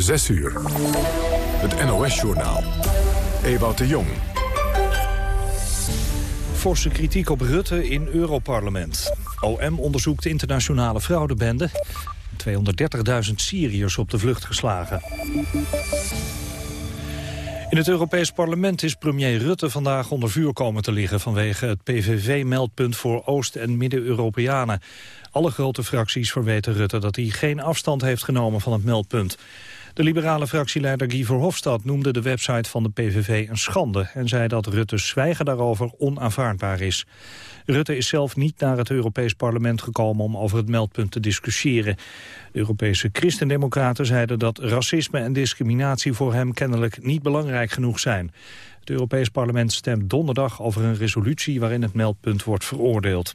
6 uur. Het NOS-journaal. Ewout de Jong. Forse kritiek op Rutte in Europarlement. OM onderzoekt internationale fraudebende. 230.000 Syriërs op de vlucht geslagen. In het Europees Parlement is premier Rutte vandaag onder vuur komen te liggen... vanwege het PVV-meldpunt voor Oost- en Midden-Europeanen. Alle grote fracties verweten Rutte dat hij geen afstand heeft genomen van het meldpunt. De liberale fractieleider Guy Verhofstadt noemde de website van de PVV een schande... en zei dat Rutte's zwijgen daarover onaanvaardbaar is. Rutte is zelf niet naar het Europees Parlement gekomen om over het meldpunt te discussiëren. De Europese christendemocraten zeiden dat racisme en discriminatie voor hem kennelijk niet belangrijk genoeg zijn. Het Europees Parlement stemt donderdag over een resolutie waarin het meldpunt wordt veroordeeld.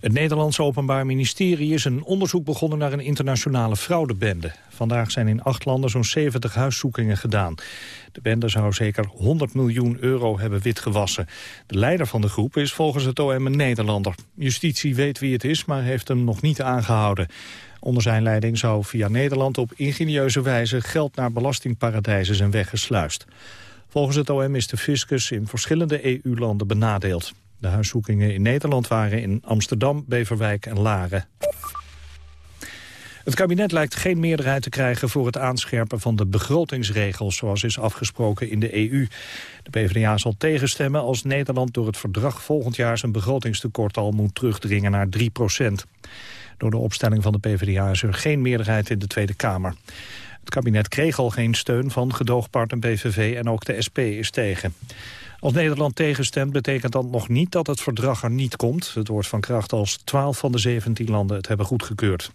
Het Nederlandse Openbaar Ministerie is een onderzoek begonnen naar een internationale fraudebende. Vandaag zijn in acht landen zo'n 70 huiszoekingen gedaan. De bende zou zeker 100 miljoen euro hebben witgewassen. De leider van de groep is volgens het OM een Nederlander. Justitie weet wie het is, maar heeft hem nog niet aangehouden. Onder zijn leiding zou via Nederland op ingenieuze wijze geld naar belastingparadijzen zijn weggesluist. Volgens het OM is de fiscus in verschillende EU-landen benadeeld. De huiszoekingen in Nederland waren in Amsterdam, Beverwijk en Laren. Het kabinet lijkt geen meerderheid te krijgen voor het aanscherpen van de begrotingsregels zoals is afgesproken in de EU. De PvdA zal tegenstemmen als Nederland door het verdrag volgend jaar zijn begrotingstekort al moet terugdringen naar 3 procent. Door de opstelling van de PvdA is er geen meerderheid in de Tweede Kamer. Het kabinet kreeg al geen steun van gedoogpartner PVV en ook de SP is tegen. Als Nederland tegenstemt betekent dat nog niet dat het verdrag er niet komt. Het wordt van kracht als 12 van de 17 landen het hebben goedgekeurd.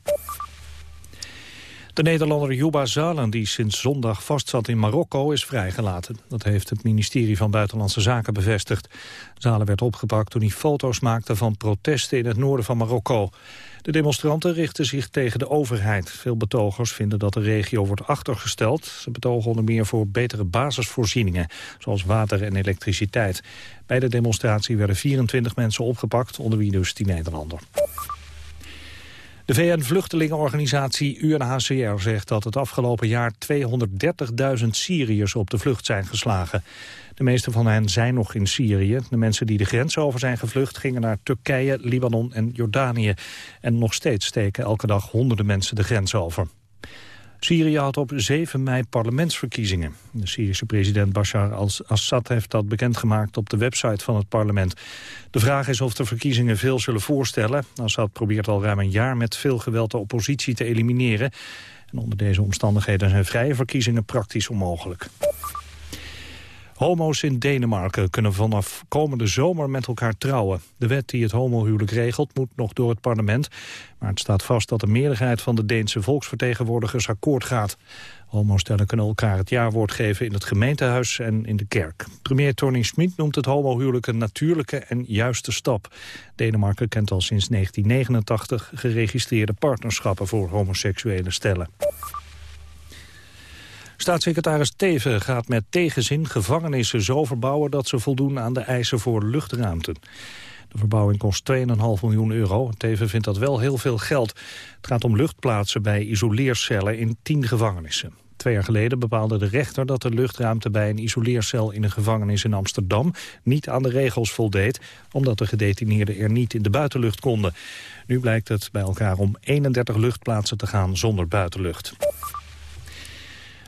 De Nederlander Juba Zalen, die sinds zondag vastzat in Marokko, is vrijgelaten. Dat heeft het ministerie van Buitenlandse Zaken bevestigd. Zalen werd opgepakt toen hij foto's maakte van protesten in het noorden van Marokko. De demonstranten richten zich tegen de overheid. Veel betogers vinden dat de regio wordt achtergesteld. Ze betogen onder meer voor betere basisvoorzieningen, zoals water en elektriciteit. Bij de demonstratie werden 24 mensen opgepakt, onder wie dus die Nederlander. De VN-vluchtelingenorganisatie UNHCR zegt dat het afgelopen jaar 230.000 Syriërs op de vlucht zijn geslagen. De meeste van hen zijn nog in Syrië. De mensen die de grens over zijn gevlucht gingen naar Turkije, Libanon en Jordanië. En nog steeds steken elke dag honderden mensen de grens over. Syrië had op 7 mei parlementsverkiezingen. De Syrische president Bashar al-Assad heeft dat bekendgemaakt op de website van het parlement. De vraag is of de verkiezingen veel zullen voorstellen. Assad probeert al ruim een jaar met veel geweld de oppositie te elimineren. En onder deze omstandigheden zijn vrije verkiezingen praktisch onmogelijk. Homo's in Denemarken kunnen vanaf komende zomer met elkaar trouwen. De wet die het homohuwelijk regelt moet nog door het parlement. Maar het staat vast dat de meerderheid van de Deense volksvertegenwoordigers akkoord gaat. Homostellen kunnen elkaar het jaarwoord geven in het gemeentehuis en in de kerk. Premier Torning Schmid noemt het homohuwelijk een natuurlijke en juiste stap. Denemarken kent al sinds 1989 geregistreerde partnerschappen voor homoseksuele stellen. Staatssecretaris Teven gaat met tegenzin gevangenissen zo verbouwen dat ze voldoen aan de eisen voor luchtruimte. De verbouwing kost 2,5 miljoen euro. Teven vindt dat wel heel veel geld. Het gaat om luchtplaatsen bij isoleercellen in 10 gevangenissen. Twee jaar geleden bepaalde de rechter dat de luchtruimte bij een isoleercel in een gevangenis in Amsterdam niet aan de regels voldeed, omdat de gedetineerden er niet in de buitenlucht konden. Nu blijkt het bij elkaar om 31 luchtplaatsen te gaan zonder buitenlucht.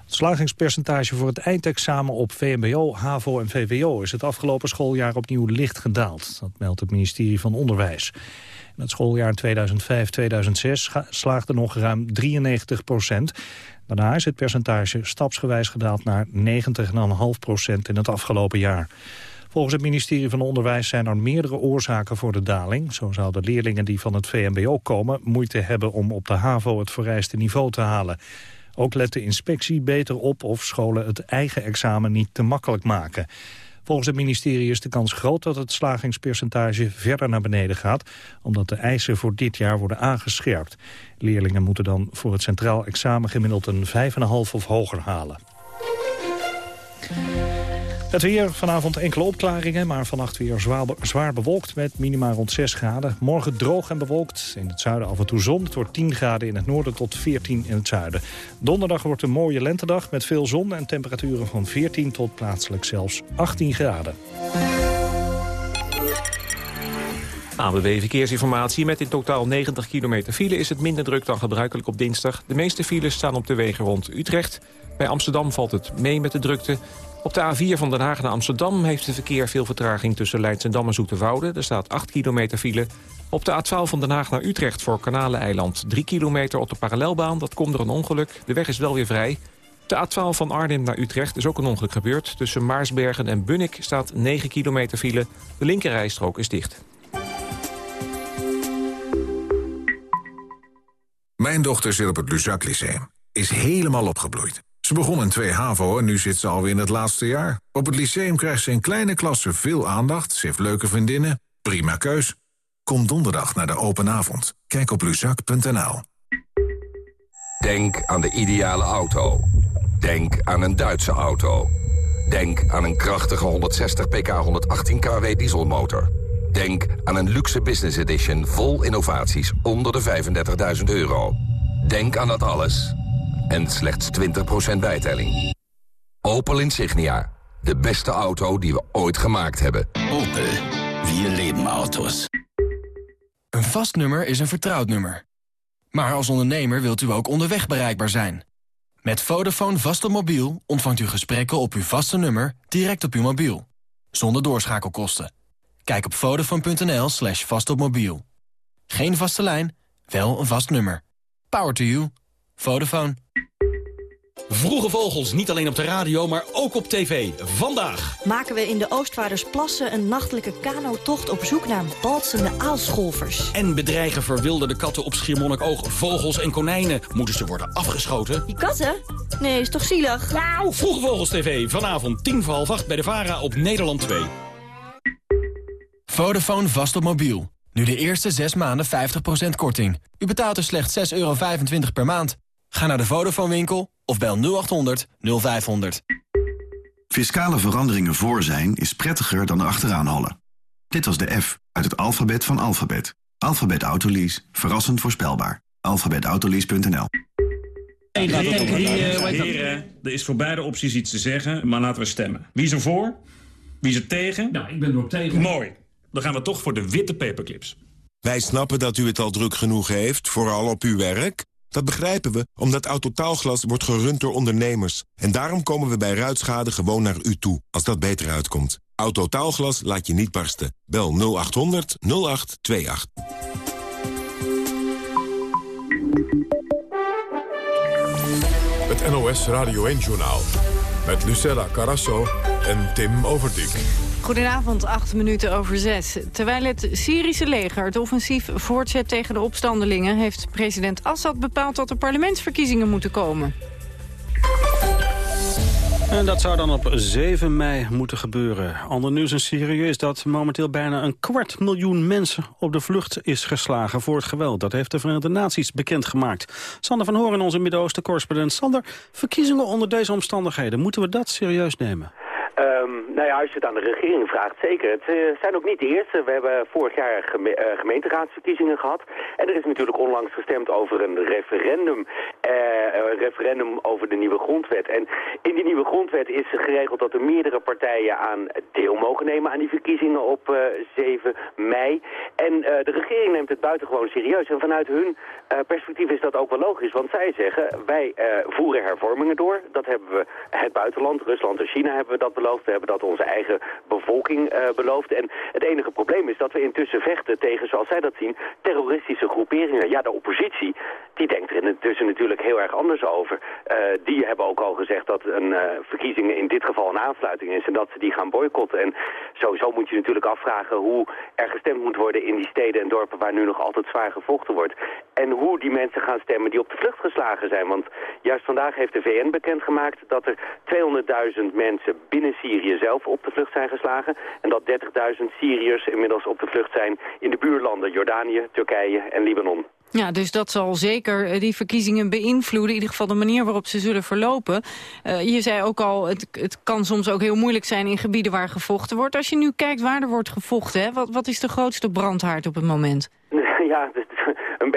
Het slagingspercentage voor het eindexamen op VMBO, HAVO en VWO... is het afgelopen schooljaar opnieuw licht gedaald. Dat meldt het ministerie van Onderwijs. In het schooljaar 2005-2006 slaagde nog ruim 93 procent. Daarna is het percentage stapsgewijs gedaald naar 90,5 procent in het afgelopen jaar. Volgens het ministerie van Onderwijs zijn er meerdere oorzaken voor de daling. Zo zouden leerlingen die van het VMBO komen moeite hebben om op de HAVO het vereiste niveau te halen. Ook let de inspectie beter op of scholen het eigen examen niet te makkelijk maken. Volgens het ministerie is de kans groot dat het slagingspercentage verder naar beneden gaat, omdat de eisen voor dit jaar worden aangescherpt. Leerlingen moeten dan voor het centraal examen gemiddeld een 5,5 of hoger halen. Het weer, vanavond enkele opklaringen, maar vannacht weer zwaar, zwaar bewolkt met minima rond 6 graden. Morgen droog en bewolkt, in het zuiden af en toe zon. Het wordt 10 graden in het noorden tot 14 in het zuiden. Donderdag wordt een mooie lentedag met veel zon en temperaturen van 14 tot plaatselijk zelfs 18 graden. ANWB Verkeersinformatie. Met in totaal 90 kilometer file is het minder druk dan gebruikelijk op dinsdag. De meeste files staan op de wegen rond Utrecht. Bij Amsterdam valt het mee met de drukte. Op de A4 van Den Haag naar Amsterdam heeft het verkeer veel vertraging tussen Leidschendam en Zoeterwoude. Er staat 8 kilometer file. Op de A12 van Den Haag naar Utrecht voor Kanaleneiland 3 kilometer op de parallelbaan. Dat komt door een ongeluk. De weg is wel weer vrij. De A12 van Arnhem naar Utrecht is ook een ongeluk gebeurd. Tussen Maarsbergen en Bunnik staat 9 kilometer file. De linkerrijstrook is dicht. Mijn dochter zit op het Luzak Lyceum. Is helemaal opgebloeid. Ze begon in 2 HAVO en nu zit ze alweer in het laatste jaar. Op het lyceum krijgt ze in kleine klassen veel aandacht. Ze heeft leuke vriendinnen. Prima keus. Kom donderdag naar de open avond. Kijk op luzak.nl. Denk aan de ideale auto. Denk aan een Duitse auto. Denk aan een krachtige 160 pk 118 kW dieselmotor. Denk aan een luxe business edition vol innovaties onder de 35.000 euro. Denk aan dat alles en slechts 20% bijtelling. Opel Insignia, de beste auto die we ooit gemaakt hebben. Opel, wir leven auto's. Een vast nummer is een vertrouwd nummer. Maar als ondernemer wilt u ook onderweg bereikbaar zijn. Met Vodafone vast op mobiel ontvangt u gesprekken op uw vaste nummer direct op uw mobiel. Zonder doorschakelkosten. Kijk op vodafone.nl slash vastopmobiel. Geen vaste lijn, wel een vast nummer. Power to you. Vodafone. Vroege vogels, niet alleen op de radio, maar ook op tv. Vandaag maken we in de Oostvaardersplassen een nachtelijke kanotocht op zoek naar balsende aalscholvers. En bedreigen verwilderde katten op Schiermonnikoog vogels en konijnen. Moeten ze worden afgeschoten? Die katten? Nee, is toch zielig? Nou, Vroege Vogels TV, vanavond tien voor half acht bij de VARA op Nederland 2. Vodafone vast op mobiel. Nu de eerste 6 maanden 50% korting. U betaalt er slechts 6,25 euro per maand. Ga naar de Vodafone winkel of bel 0800 0500. Fiscale veranderingen voor zijn is prettiger dan achteraan hollen. Dit was de F uit het alfabet van alfabet. Alfabet Autolease. Verrassend voorspelbaar. Alfabetautolease.nl Heren, er is voor beide opties iets te zeggen, maar laten we stemmen. Wie is er voor? Wie is er tegen? Nou, ik ben er op tegen. Mooi. Dan gaan we toch voor de witte paperclips. Wij snappen dat u het al druk genoeg heeft, vooral op uw werk. Dat begrijpen we, omdat Autotaalglas wordt gerund door ondernemers. En daarom komen we bij ruitschade gewoon naar u toe, als dat beter uitkomt. Autotaalglas laat je niet barsten. Bel 0800 0828. Het NOS Radio 1-journaal. Met Lucella Carasso en Tim Overdijk. Goedenavond, acht minuten over zes. Terwijl het Syrische leger het offensief voortzet tegen de opstandelingen... heeft president Assad bepaald dat er parlementsverkiezingen moeten komen. En dat zou dan op 7 mei moeten gebeuren. Ander nieuws in Syrië is dat momenteel bijna een kwart miljoen mensen op de vlucht is geslagen voor het geweld. Dat heeft de Verenigde Naties bekendgemaakt. Sander van Hoorn, onze Midden-Oosten correspondent. Sander, verkiezingen onder deze omstandigheden, moeten we dat serieus nemen? Um, nou ja, als je het aan de regering vraagt, zeker. Het uh, zijn ook niet de eerste. We hebben vorig jaar uh, gemeenteraadsverkiezingen gehad. En er is natuurlijk onlangs gestemd over een referendum. Uh, een referendum over de nieuwe grondwet. En in die nieuwe grondwet is geregeld dat er meerdere partijen aan deel mogen nemen aan die verkiezingen op 7 mei. En de regering neemt het buitengewoon serieus. En vanuit hun perspectief is dat ook wel logisch. Want zij zeggen, wij voeren hervormingen door. Dat hebben we het buitenland, Rusland en China hebben we dat beloofd. We hebben dat onze eigen bevolking uh, beloofd. En het enige probleem is dat we intussen vechten tegen, zoals zij dat zien, terroristische groeperingen. Ja, de oppositie, die denkt er intussen natuurlijk heel erg anders over. Die hebben ook al gezegd dat een verkiezing in dit geval een aansluiting is en dat ze die gaan boycotten. En sowieso moet je natuurlijk afvragen hoe er gestemd moet worden in die steden en dorpen waar nu nog altijd zwaar gevochten wordt. En hoe die mensen gaan stemmen die op de vlucht geslagen zijn. Want juist vandaag heeft de VN bekendgemaakt dat er 200.000 mensen binnen Syrië zelf op de vlucht zijn geslagen. En dat 30.000 Syriërs inmiddels op de vlucht zijn in de buurlanden Jordanië, Turkije en Libanon. Ja, dus dat zal zeker eh, die verkiezingen beïnvloeden. In ieder geval de manier waarop ze zullen verlopen. Uh, je zei ook al, het, het kan soms ook heel moeilijk zijn in gebieden waar gevochten wordt. Als je nu kijkt waar er wordt gevochten, hè, wat, wat is de grootste brandhaard op het moment? Ja,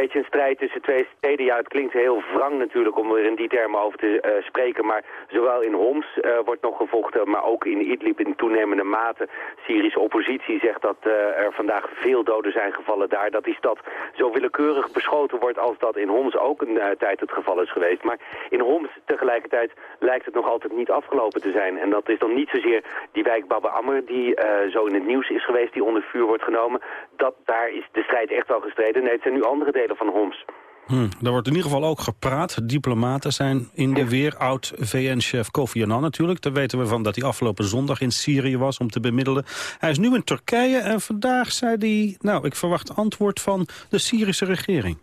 beetje een strijd tussen twee steden. Ja, het klinkt heel wrang natuurlijk om er in die termen over te uh, spreken. Maar zowel in Homs uh, wordt nog gevochten, maar ook in Idlib in toenemende mate. Syrische oppositie zegt dat uh, er vandaag veel doden zijn gevallen daar. Dat die stad zo willekeurig beschoten wordt als dat in Homs ook een tijd het geval is geweest. Maar in Homs tegelijkertijd lijkt het nog altijd niet afgelopen te zijn. En dat is dan niet zozeer die wijk Baba Ammer die zo in het nieuws is geweest, die onder vuur wordt genomen. Dat, daar is de strijd echt wel gestreden. Nee, het zijn nu andere delen van Homs. Hmm, er wordt in ieder geval ook gepraat. Diplomaten zijn in de weer. Oud VN-chef Kofi Annan natuurlijk. Daar weten we van dat hij afgelopen zondag in Syrië was om te bemiddelen. Hij is nu in Turkije en vandaag zei hij... nou, ik verwacht antwoord van de Syrische regering.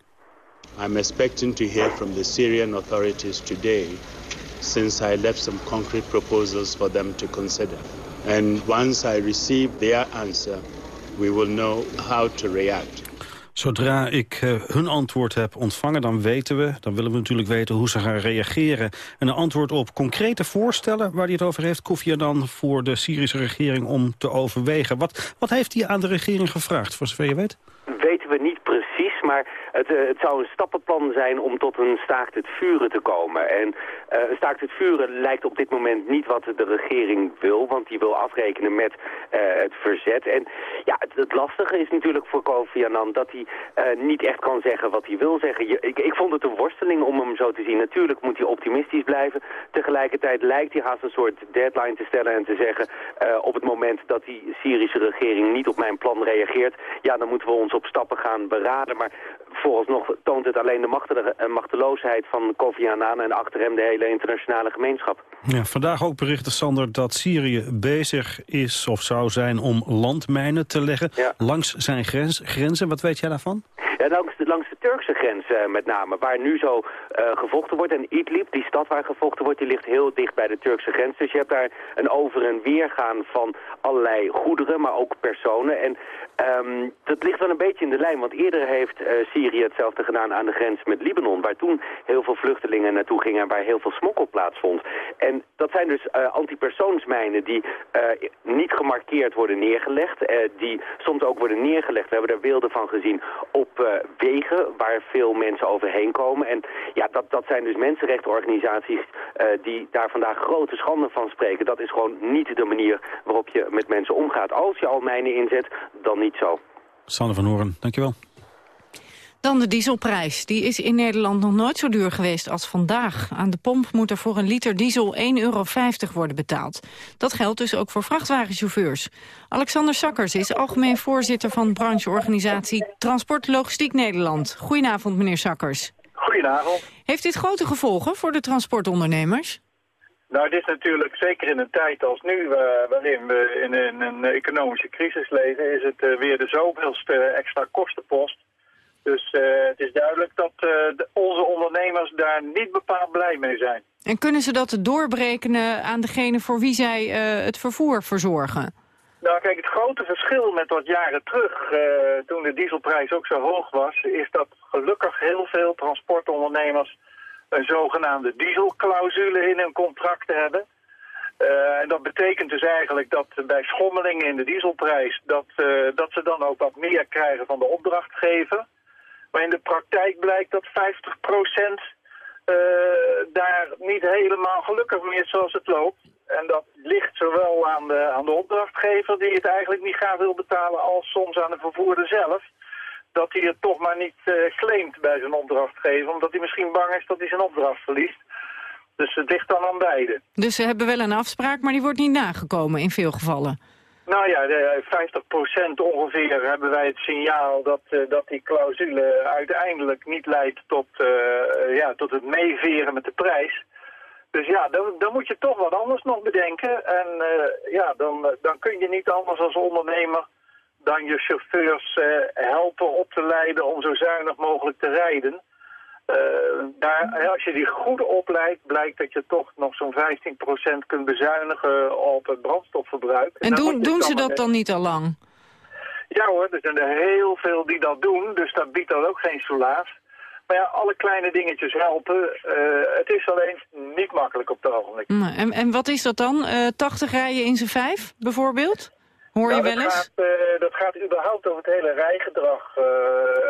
I'm expecting to hear from the Syrian authorities today... since I left some concrete proposals for them to consider. And once I receive their answer, we will know how to react. Zodra ik uh, hun antwoord heb ontvangen, dan weten we... dan willen we natuurlijk weten hoe ze gaan reageren. En een antwoord op concrete voorstellen waar hij het over heeft... Kofi dan voor de Syrische regering om te overwegen. Wat, wat heeft hij aan de regering gevraagd, voor zover je weet? Weten we niet maar het, uh, het, zou een stappenplan zijn om tot een staakt het vuren te komen. En uh, een staakt het vuren lijkt op dit moment niet wat de regering wil, want die wil afrekenen met uh, het verzet. En ja, het, lastige is natuurlijk voor Kofi Annan dat hij niet echt kan zeggen wat hij wil zeggen. Ik, ik, vond het een worsteling om hem zo te zien. Natuurlijk moet hij optimistisch blijven. Tegelijkertijd lijkt hij haast een soort deadline te stellen en te zeggen op het moment dat die Syrische regering niet op mijn plan reageert, ja, dan moeten we ons op stappen gaan beraden. Maar vooralsnog toont het alleen de machteloosheid van Kofi Annan en achter hem de hele internationale gemeenschap. Ja, vandaag ook berichten, Sander, dat Syrië bezig is of zou zijn om landmijnen te leggen langs zijn grens, grenzen. Wat weet jij daarvan? Ja, langs de, langs de Turkse grens uh, met name, waar nu zo uh, gevochten wordt. En Idlib, die stad waar gevochten wordt, die ligt heel dicht bij de Turkse grens. Dus je hebt daar een over- en weergaan van allerlei goederen, maar ook personen. En um, dat ligt wel een beetje in de lijn, want eerder heeft uh, Syrië hetzelfde gedaan aan de grens met Libanon, waar toen heel veel vluchtelingen naartoe gingen en waar heel veel smokkel plaatsvond. En dat zijn dus antipersoonsmijnen die niet gemarkeerd worden neergelegd, die soms ook worden neergelegd. We hebben daar beelden van gezien op wegen waar veel mensen overheen komen. En ja, dat, dat zijn dus mensenrechtenorganisaties uh, die daar vandaag grote schande van spreken. Dat is gewoon niet de manier waarop je met mensen omgaat. Als je al mijnen inzet, dan niet zo. Sanne van Horen, dankjewel. Dan de dieselprijs. Die is in Nederland nog nooit zo duur geweest als vandaag. Aan de pomp moet er voor een liter diesel 1,50 euro worden betaald. Dat geldt dus ook voor vrachtwagenchauffeurs. Alexander Sakkers is algemeen voorzitter van brancheorganisatie Transport Logistiek Nederland. Goedenavond, meneer Sakkers. Goedenavond. Heeft dit grote gevolgen voor de transportondernemers? Nou, dit is natuurlijk zeker in een tijd als nu, uh, waarin we in, in, een economische crisis leven, is het uh, weer de zoveelste extra kostenpost. Dus uh, het is duidelijk dat de, onze ondernemers daar niet bepaald blij mee zijn. En kunnen ze dat doorberekenen aan degene voor wie zij het vervoer verzorgen? Nou kijk, het grote verschil met wat jaren terug, toen de dieselprijs ook zo hoog was, is dat gelukkig heel veel transportondernemers een zogenaamde dieselclausule in hun contract hebben. Uh, en dat betekent dus eigenlijk dat bij schommelingen in de dieselprijs, dat, uh, dat ze dan ook wat meer krijgen van de opdrachtgever. Maar in de praktijk blijkt dat 50% uh, daar niet helemaal gelukkig meer is zoals het loopt. En dat ligt zowel aan de, aan de opdrachtgever die het eigenlijk niet graag wil betalen... als soms aan de vervoerder zelf. Dat hij het toch maar niet uh, claimt bij zijn opdrachtgever... omdat hij misschien bang is dat hij zijn opdracht verliest. Dus het ligt dan aan beide. Dus ze hebben wel een afspraak, maar die wordt niet nagekomen in veel gevallen? Nou ja, de 50% ongeveer hebben wij het signaal dat, uh, dat die clausule uiteindelijk niet leidt tot, uh, ja, tot het meeveren met de prijs. Dus ja, dan, dan moet je toch wat anders nog bedenken. En ja, dan, dan kun je niet anders als ondernemer dan je chauffeurs helpen op te leiden om zo zuinig mogelijk te rijden. Uh, daar, als je die goed opleidt, blijkt dat je toch nog zo'n 15% kunt bezuinigen op het brandstofverbruik. En, en doen, doen ze dat dan niet al lang? Ja hoor, er zijn er heel veel die dat doen, dus dat biedt dan ook geen soelaas. Maar ja, alle kleine dingetjes helpen. Eh, het is alleen niet makkelijk op het ogenblik. En, en wat is dat dan? Eh 80 rijden in z'n vijf, bijvoorbeeld? Hoor je Nou, wel dat eens? Gaat, eh, dat gaat überhaupt over het hele rijgedrag. Eh,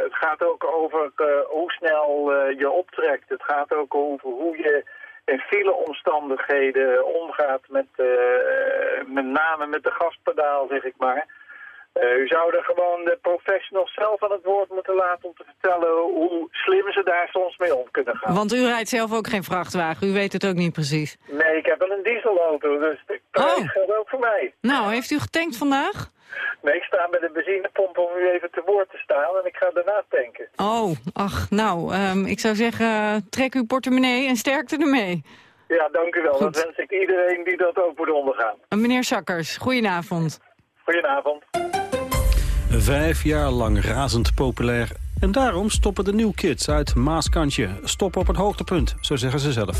het gaat ook over eh, hoe snel je optrekt. Het gaat ook over hoe je in fileomstandigheden omgaat met, met name met de gaspedaal, zeg ik maar. Eh, u zou er gewoon de professionals zelf aan het woord moeten laten om te vertellen hoe slim ze daar soms mee om kunnen gaan. Want u rijdt zelf ook geen vrachtwagen, u weet het ook niet precies. Nee, ik heb wel een dieselauto, dus de prijs geldt ook voor mij. Nou, heeft u getankt vandaag? Nee, ik sta bij de benzinepomp om u even te woord te staan en ik ga daarna tanken. Oh, ach, nou, ehm, ik zou zeggen, trek uw portemonnee en sterkte ermee. Ja, dank u wel. Goed. Dat wens ik iedereen die dat ook moet ondergaan. Meneer Sakkers, goedenavond. Goedenavond. Vijf jaar lang razend populair. En daarom stoppen de New Kids uit Maaskantje. Stoppen op het hoogtepunt, zo zeggen ze zelf.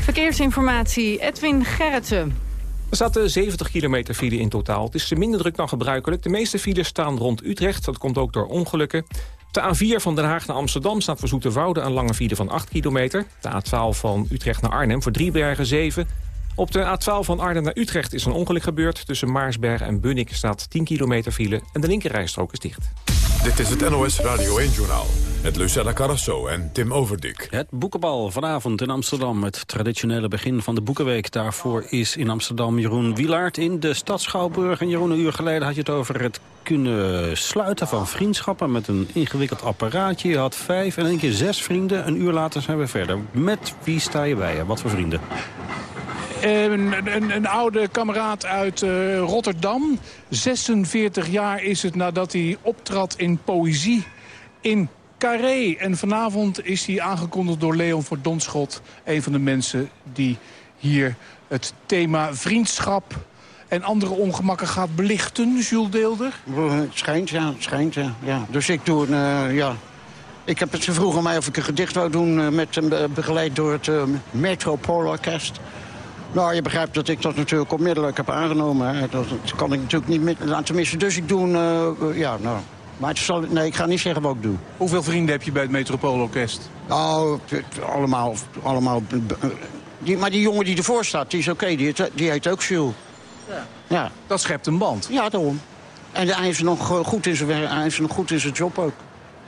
Verkeersinformatie, Edwin Gerritsen. Er staat 70 kilometer file in totaal. Het is minder druk dan gebruikelijk. De meeste files staan rond Utrecht. Dat komt ook door ongelukken. De A4 van Den Haag naar Amsterdam staat voor Zoeterwoude een lange file van 8 kilometer. De A12 van Utrecht naar Arnhem voor Driebergen 7. Op de A12 van Arnhem naar Utrecht is een ongeluk gebeurd. Tussen Maarsberg en Bunnik staat 10 kilometer file en de linkerrijstrook is dicht. Dit is het NOS Radio 1-journaal. Met Lucella Carrasso en Tim Overdik. Het boekenbal vanavond in Amsterdam. Het traditionele begin van de Boekenweek. Daarvoor is in Amsterdam Jeroen Wielaert in de stad Schouwburg. En Jeroen, een uur geleden had je het over het kunnen sluiten van vriendschappen... met een ingewikkeld apparaatje. Je had vijf en één keer zes vrienden. Een uur later zijn we verder. Met wie sta je bij? Wat voor vrienden? Een, een, een oude kameraad uit eh, Rotterdam. 46 jaar is het nadat hij optrad in poëzie in Carré. En vanavond is hij aangekondigd door Leon van Donschot. Een van de mensen die hier het thema vriendschap en andere ongemakken gaat belichten. Jules Deelder. Het schijnt, ja. Het schijnt, ja. ja. Dus ik doe een, eh, ja... Ik heb het, ze vroegen mij of ik een gedicht wou doen, eh, met, eh, begeleid door het uh, Metropoolorkest. Nou, je begrijpt dat ik dat natuurlijk onmiddellijk heb aangenomen. Hè. Dat, dat kan ik natuurlijk niet met, laten missen. Dus ik doe een, eh, eh, ja, nou... Maar het zal, nee, ik ga niet zeggen wat ik doe. Hoeveel vrienden heb je bij het Metropoolorkest? Nou, allemaal, allemaal... eh, Die, maar die jongen die ervoor staat, die is oké. Die, heet- die heet ook Jules. Ja. Ja. Dat schept een band. Ja, daarom. En hij is nog eh, goed in zijn, hij nog goed in zijn job ook.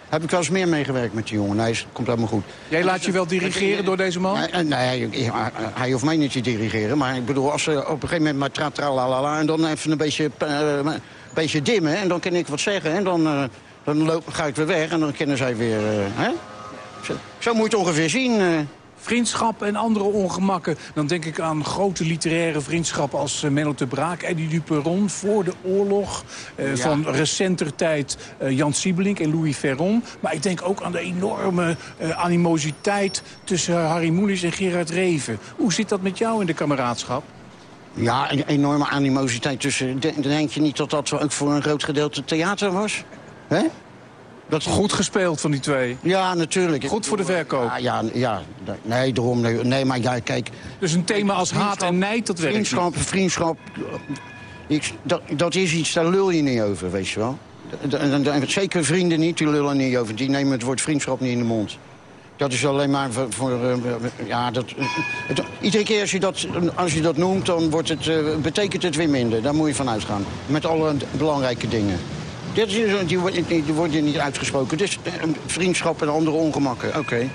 Heb ik wel eens meer meegewerkt met die jongen. Nee, het komt helemaal goed. Jij laat je wel dirigeren door deze man? Nee, eh, nee, hij, hij- hij hoeft mij niet te dirigeren. Maar ik bedoel, als ze op een gegeven moment maar tra tra la la la... en dan even een beetje, eh, een beetje dimmen en dan kan ik wat zeggen... en dan, eh, dan loop, ga ik weer weg en dan kennen zij weer... eh, hè? Zo, zo moet je het ongeveer zien. Vriendschap en andere ongemakken. Dan denk ik aan grote literaire vriendschappen als eh, Menno de Braak, Eddie Duperon voor de oorlog. eh, Ja. Van recenter tijd eh, Jan Siebelink en Louis Ferron. Maar ik denk ook aan de enorme animositeit tussen Harry Moelis en Gerard Reven. Hoe zit dat met jou in de kameraadschap? Ja, een enorme animositeit tussen... de- Denk je niet dat dat ook voor een groot gedeelte theater was? Hè? Dat... Goed gespeeld van die twee. Ja, natuurlijk. Goed voor de verkoop. Ja, ja, ja. nee, daarom. Nee, nee, maar ja, kijk... Dus een thema als haat en nijd, dat werkt niet. Vriendschap, vriendschap... Ik, dat, dat is iets, daar lul je niet over, weet je wel. Zeker vrienden niet, die lullen niet over. Die nemen het woord vriendschap niet in de mond. Dat is alleen maar voor... voor eh, ja, dat, het- iedere keer als je, dat, als je dat noemt, dan wordt het, eh, betekent het weer minder. Daar moet je van uitgaan. Met alle belangrijke dingen. Dit is, die, wordt- die worden niet uitgesproken. Dus vriendschap en andere ongemakken, oké.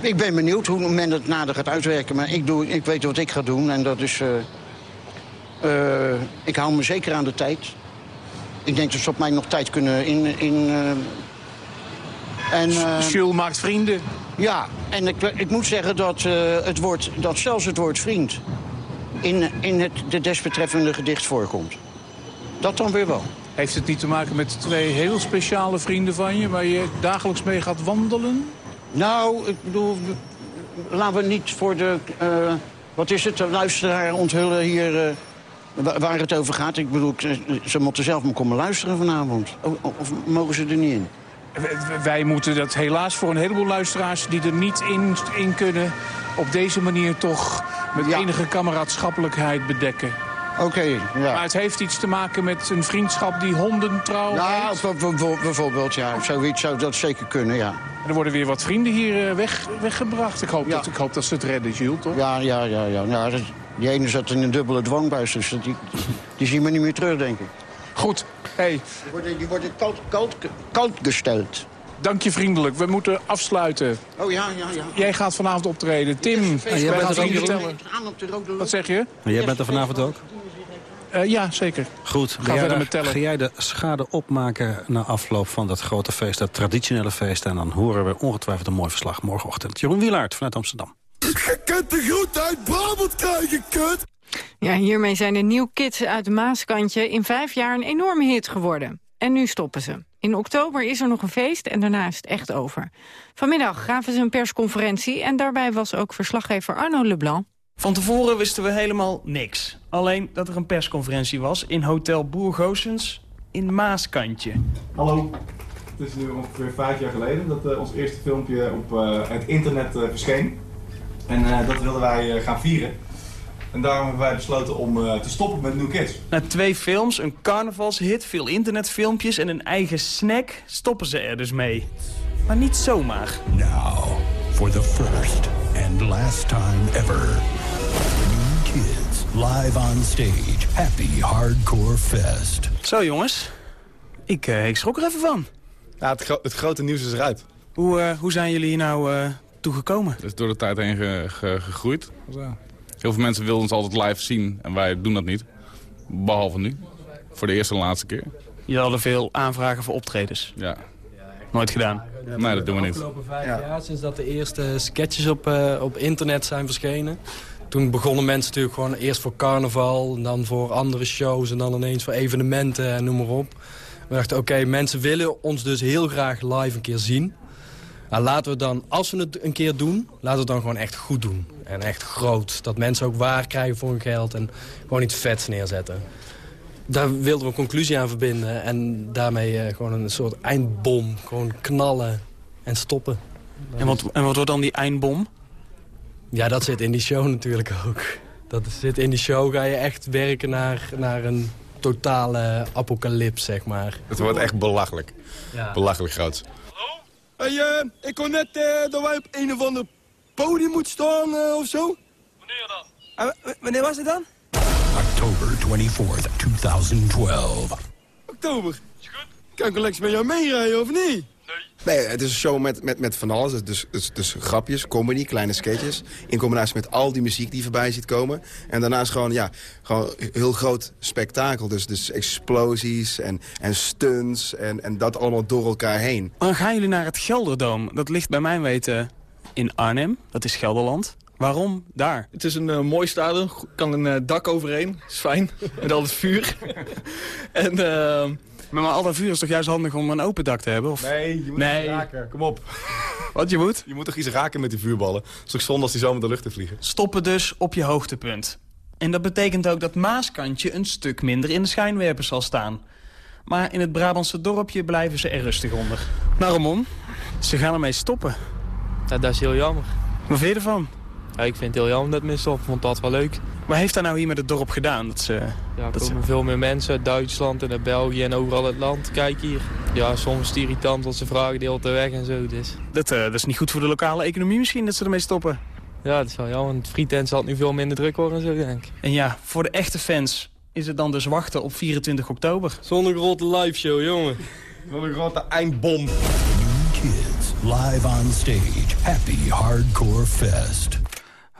Ik ben benieuwd hoe men het nader gaat uitwerken. Maar ik, doe, ik weet wat ik ga doen. En dat is... eh, eh, ik hou me zeker aan de tijd. Ik denk dat ze op mij nog tijd kunnen in... in en, Jules maakt vrienden. ja, en ik, ik moet zeggen dat, het woord, dat zelfs het woord vriend... in, in het de desbetreffende gedicht voorkomt. Dat dan weer wel. Heeft het niet te maken met twee heel speciale vrienden van je... waar je dagelijks mee gaat wandelen? Nou, ik bedoel, laten we niet voor de... eh, wat is het, de luisteraar onthullen hier... eh, wa- waar het over gaat. Ik bedoel, ze moeten zelf maar komen luisteren vanavond. O- o- Of mogen ze er niet in? Wij moeten dat helaas voor een heleboel luisteraars die er niet in, in kunnen... op deze manier toch met enige kameraadschappelijkheid bedekken. Oké, ja. Maar het heeft iets te maken met een vriendschap die hondentrouw Ja, heet. bijvoorbeeld, ja. Zoiets zou dat zeker kunnen, ja. Er worden weer wat vrienden hier eh, weg, weggebracht. Ik hoop, dat, ik hoop dat ze het redden, Jules, toch? Ja, ja, ja. ja. ja dat- die ene zat in een dubbele dwangbuis, dus die, die zien we niet meer terug, denk ik. Goed, hey. Die worden, die worden koud, koud, koud gesteld. Dank je vriendelijk. We moeten afsluiten. Oh ja, ja, ja. Jij gaat vanavond optreden. Tim, jij bent er ook vrienden niet, tellen. Aan op de rode Wat zeg je? Maar jij bent er vanavond ook? Eh, ja, zeker. Goed, Ga ga jij, verder met tellen. ga jij de schade opmaken na afloop van dat grote feest, dat traditionele feest. En dan horen we ongetwijfeld een mooi verslag morgenochtend. Jeroen Wielaert vanuit Amsterdam. Je kunt de groet uit Brabant krijgen, kut! Ja, hiermee zijn de New Kids uit Maaskantje in vijf jaar een enorme hit geworden. En nu stoppen ze. In oktober is er nog een feest en daarna is het echt over. Vanmiddag gaven ze een persconferentie en daarbij was ook verslaggever Arno Leblanc. Van tevoren wisten we helemaal niks. Alleen dat er een persconferentie was in Hotel Boer in Maaskantje. Hallo. Het is nu ongeveer vijf jaar geleden dat eh, ons eerste filmpje op eh, het internet eh, verscheen. En eh, dat wilden wij eh, gaan vieren. En daarom hebben wij besloten om eh, te stoppen met New Kids. Na twee films, een carnavalshit, veel internetfilmpjes en een eigen snack stoppen ze er dus mee. Maar niet zomaar. Now, for the first and last time ever. Live on stage. Happy Hardcore Fest. Zo jongens, ik, eh, ik schrok er even van. Ja, het, gro- het grote nieuws is eruit. Hoe, eh, hoe zijn jullie hier nou eh toegekomen? Het is door de tijd heen ge- ge- gegroeid. Ja. Heel veel mensen wilden ons altijd live zien en wij doen dat niet. Behalve nu. Voor de eerste en laatste keer. Je hadden veel aanvragen voor optredens. Ja. Nooit gedaan. Nee, dat doen we niet. De afgelopen vijf jaar, sinds dat de eerste sketches op, eh, op internet zijn verschenen. Toen begonnen mensen natuurlijk gewoon eerst voor carnaval... en dan voor andere shows en dan ineens voor evenementen en noem maar op. We dachten, oké, mensen willen ons dus heel graag live een keer zien. Nou, laten we dan, als we het een keer doen, laten we het dan gewoon echt goed doen. En echt groot. Dat mensen ook waar krijgen voor hun geld en gewoon iets vets neerzetten. Daar wilden we een conclusie aan verbinden. En daarmee eh, gewoon een soort eindbom. Gewoon knallen en stoppen. En wat, en wat wordt dan die eindbom? Ja, dat zit in die show natuurlijk ook. Dat zit in die show ga je echt werken naar, naar een totale apocalyps, zeg maar. Het wordt echt belachelijk. Ja. Belachelijk groot. Hey, eh, ik kon net eh, dat wij op een of ander podium moeten staan eh, of zo. Wanneer dan? wanneer was het dan? October 24th, 2012. Oktober. Is goed? Kan ik wel lekker met jou meerijden of niet? Nee, het is een show met, met, met van alles. Dus, dus, dus grapjes, comedy, kleine sketches. In combinatie met al die muziek die voorbij ziet komen. En daarnaast gewoon, ja, gewoon heel groot spektakel. Dus, dus explosies en, en stunts en, en dat allemaal door elkaar heen. Dan gaan jullie naar het Gelderdoom. Dat ligt bij mijn weten in Arnhem. Dat is Gelderland. Waarom daar? Het is een eh, mooi stadion, kan een eh, dak overheen, is fijn, met al het vuur. en, eh, Maar, maar al dat vuur is toch juist handig om een open dak te hebben? Of? Nee, je moet Nee. iets raken. Kom op. Wat je moet? Je moet toch iets raken met die vuurballen? Het is toch zonde als die zo met de lucht te vliegen? Stoppen dus op je hoogtepunt. En dat betekent ook dat Maaskantje een stuk minder in de schijnwerpers zal staan. Maar in het Brabantse dorpje blijven ze er rustig onder. Nou Ramon, ze gaan ermee stoppen. Ja, dat is heel jammer. Wat vind je ervan? Ja, ik vind het heel jammer dat men stopt. Ik vond dat wel leuk. Wat heeft daar nou hier met het dorp gedaan? Dat ze, Ja, er dat ze... komen veel meer mensen uit Duitsland en uit België en overal het land. Kijk hier. Ja, soms is het irritant dat ze vragen de hele tijd weg en zo. Dus. Dat, eh, dat is niet goed voor de lokale economie misschien dat ze ermee stoppen. Ja, dat is wel jammer. Het frietent zal het nu veel minder druk worden en zo, denk ik. En ja, voor de echte fans is het dan dus wachten op 24 oktober. Zonder grote live show, jongen. Zonder grote eindbom. Kids, live on stage. Happy Hardcore Fest.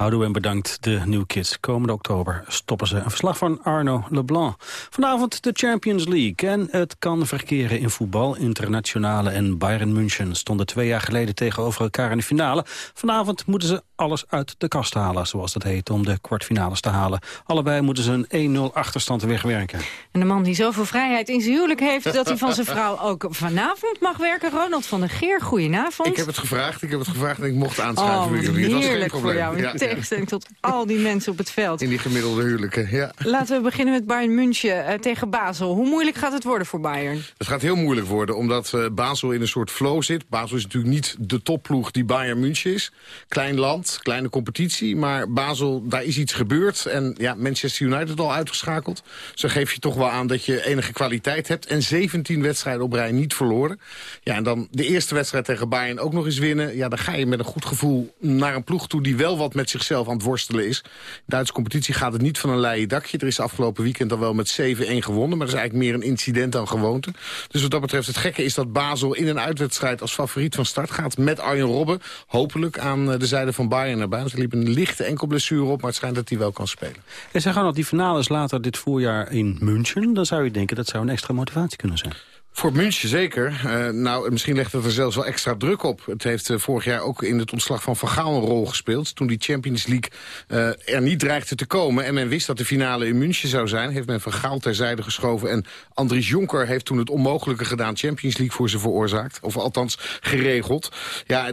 Houdoe en bedankt de New Kids. Komende oktober stoppen ze. Een verslag van Arno Leblanc. Vanavond de Champions League. En het kan verkeren in voetbal. Internationale en Bayern München stonden twee jaar geleden tegenover elkaar in de finale. Vanavond moeten ze alles uit de kast halen, zoals dat heet, om de kwartfinales te halen. Allebei moeten ze een 1-0 achterstand wegwerken. En de man die zoveel vrijheid in zijn huwelijk heeft... dat hij van zijn vrouw ook vanavond mag werken. Ronald van der Geer, goedenavond. Ik heb het gevraagd, ik heb het gevraagd en ik mocht aanschuiven Oh, jullie. Het was geen heerlijk voor probleem. jou. In Ja, ja. tegenstelling tot al die mensen op het veld. In die gemiddelde huwelijken, ja. Laten we beginnen met Bayern München eh, tegen Basel. Hoe moeilijk gaat het worden voor Bayern? Het gaat heel moeilijk worden, omdat eh, Basel in een soort flow zit. Basel is natuurlijk niet de topploeg die Bayern München is. Klein land, Kleine competitie. Maar Basel, daar is iets gebeurd. En ja, Manchester United al uitgeschakeld. Zo geef je toch wel aan dat je enige kwaliteit hebt. En 17 wedstrijden op rij niet verloren. Ja, en dan de eerste wedstrijd tegen Bayern ook nog eens winnen. Ja, dan ga je met een goed gevoel naar een ploeg toe... die wel wat met zichzelf aan het worstelen is. De Duitse competitie gaat het niet van een leien dakje. Er is afgelopen weekend dan wel met 7-1 gewonnen. Maar dat is eigenlijk meer een incident dan gewoonte. Dus wat dat betreft, het gekke is dat Basel in een uitwedstrijd... als favoriet van start gaat met Arjen Robben. Hopelijk aan eh, de zijde van Bayern naar buiten. Er liep een lichte enkel blessure op, maar het schijnt dat hij wel kan spelen. En zij gaan nog die finales later dit voorjaar in München. Dan zou je denken dat zou een extra motivatie kunnen zijn. Voor München zeker. Uh, nou, misschien legt het er zelfs wel extra druk op. Het heeft uh, vorig jaar ook in het ontslag van Van Gaal een rol gespeeld. Toen die Champions League uh, er niet dreigde te komen... en men wist dat de finale in München zou zijn... heeft men Van Gaal terzijde geschoven. En Andries Jonker heeft toen het onmogelijke gedaan... Champions League voor ze veroorzaakt. Of althans geregeld. Ja,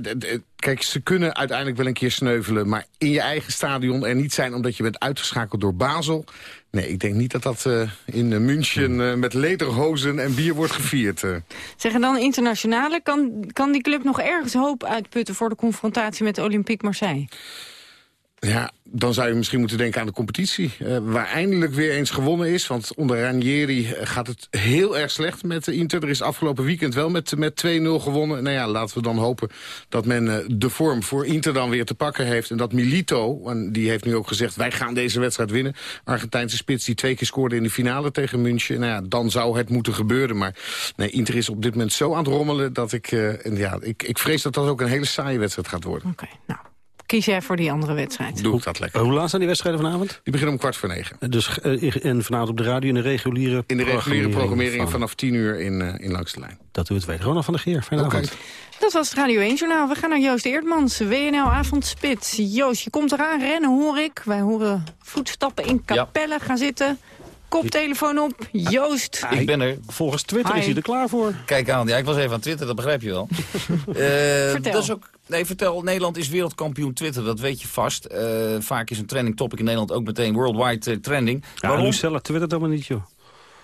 kijk, ze kunnen uiteindelijk wel een keer sneuvelen... maar in je eigen stadion er niet zijn omdat je bent uitgeschakeld door Basel... Nee, ik denk niet dat dat uh, in uh, München uh, met lederhozen en bier wordt gevierd. Zeggen dan internationale, kan, kan die club nog ergens hoop uitputten... voor de confrontatie met Olympique Marseille? Ja, dan zou je misschien moeten denken aan de competitie. Uh, waar eindelijk weer eens gewonnen is. Want onder Ranieri gaat het heel erg slecht met Inter. Er is afgelopen weekend wel met, met 2-0 gewonnen. Nou ja, laten we dan hopen dat men uh, de vorm voor Inter dan weer te pakken heeft. En dat Milito, die heeft nu ook gezegd... wij gaan deze wedstrijd winnen. Argentijnse spits die twee keer scoorde in de finale tegen München. Nou ja, dan zou het moeten gebeuren. Maar nee, Inter is op dit moment zo aan het rommelen... dat ik, en ja, ik, ik vrees dat dat ook een hele saaie wedstrijd gaat worden. Oké, nou kies jij voor die andere wedstrijd. Doe ik dat lekker. Hoe laat zijn die wedstrijden vanavond? Die beginnen om kwart voor negen. Dus uh, en vanavond op de radio in de reguliere In de reguliere programmering van... vanaf tien uur in, uh, in Langs de Lijn. Dat doet het weten. Ronald van der Geer, fijne okay. avond. Dat was het Radio 1-journaal. We gaan naar Joost Eertmans, WNL Avondspits. Joost, je komt eraan rennen, hoor ik. Wij horen voetstappen in Capelle ja. gaan zitten. Koptelefoon op, Joost. Ik ben er. Volgens Twitter Hi. is hij er klaar voor. Kijk aan, ja, ik was even aan Twitter, dat begrijp je wel. uh, vertel. Dat is ook, nee, vertel. Nederland is wereldkampioen Twitter, dat weet je vast. Uh, vaak is een trending topic in Nederland ook meteen worldwide uh, trending. Ja, Waarom? Lucella twittert helemaal niet, joh.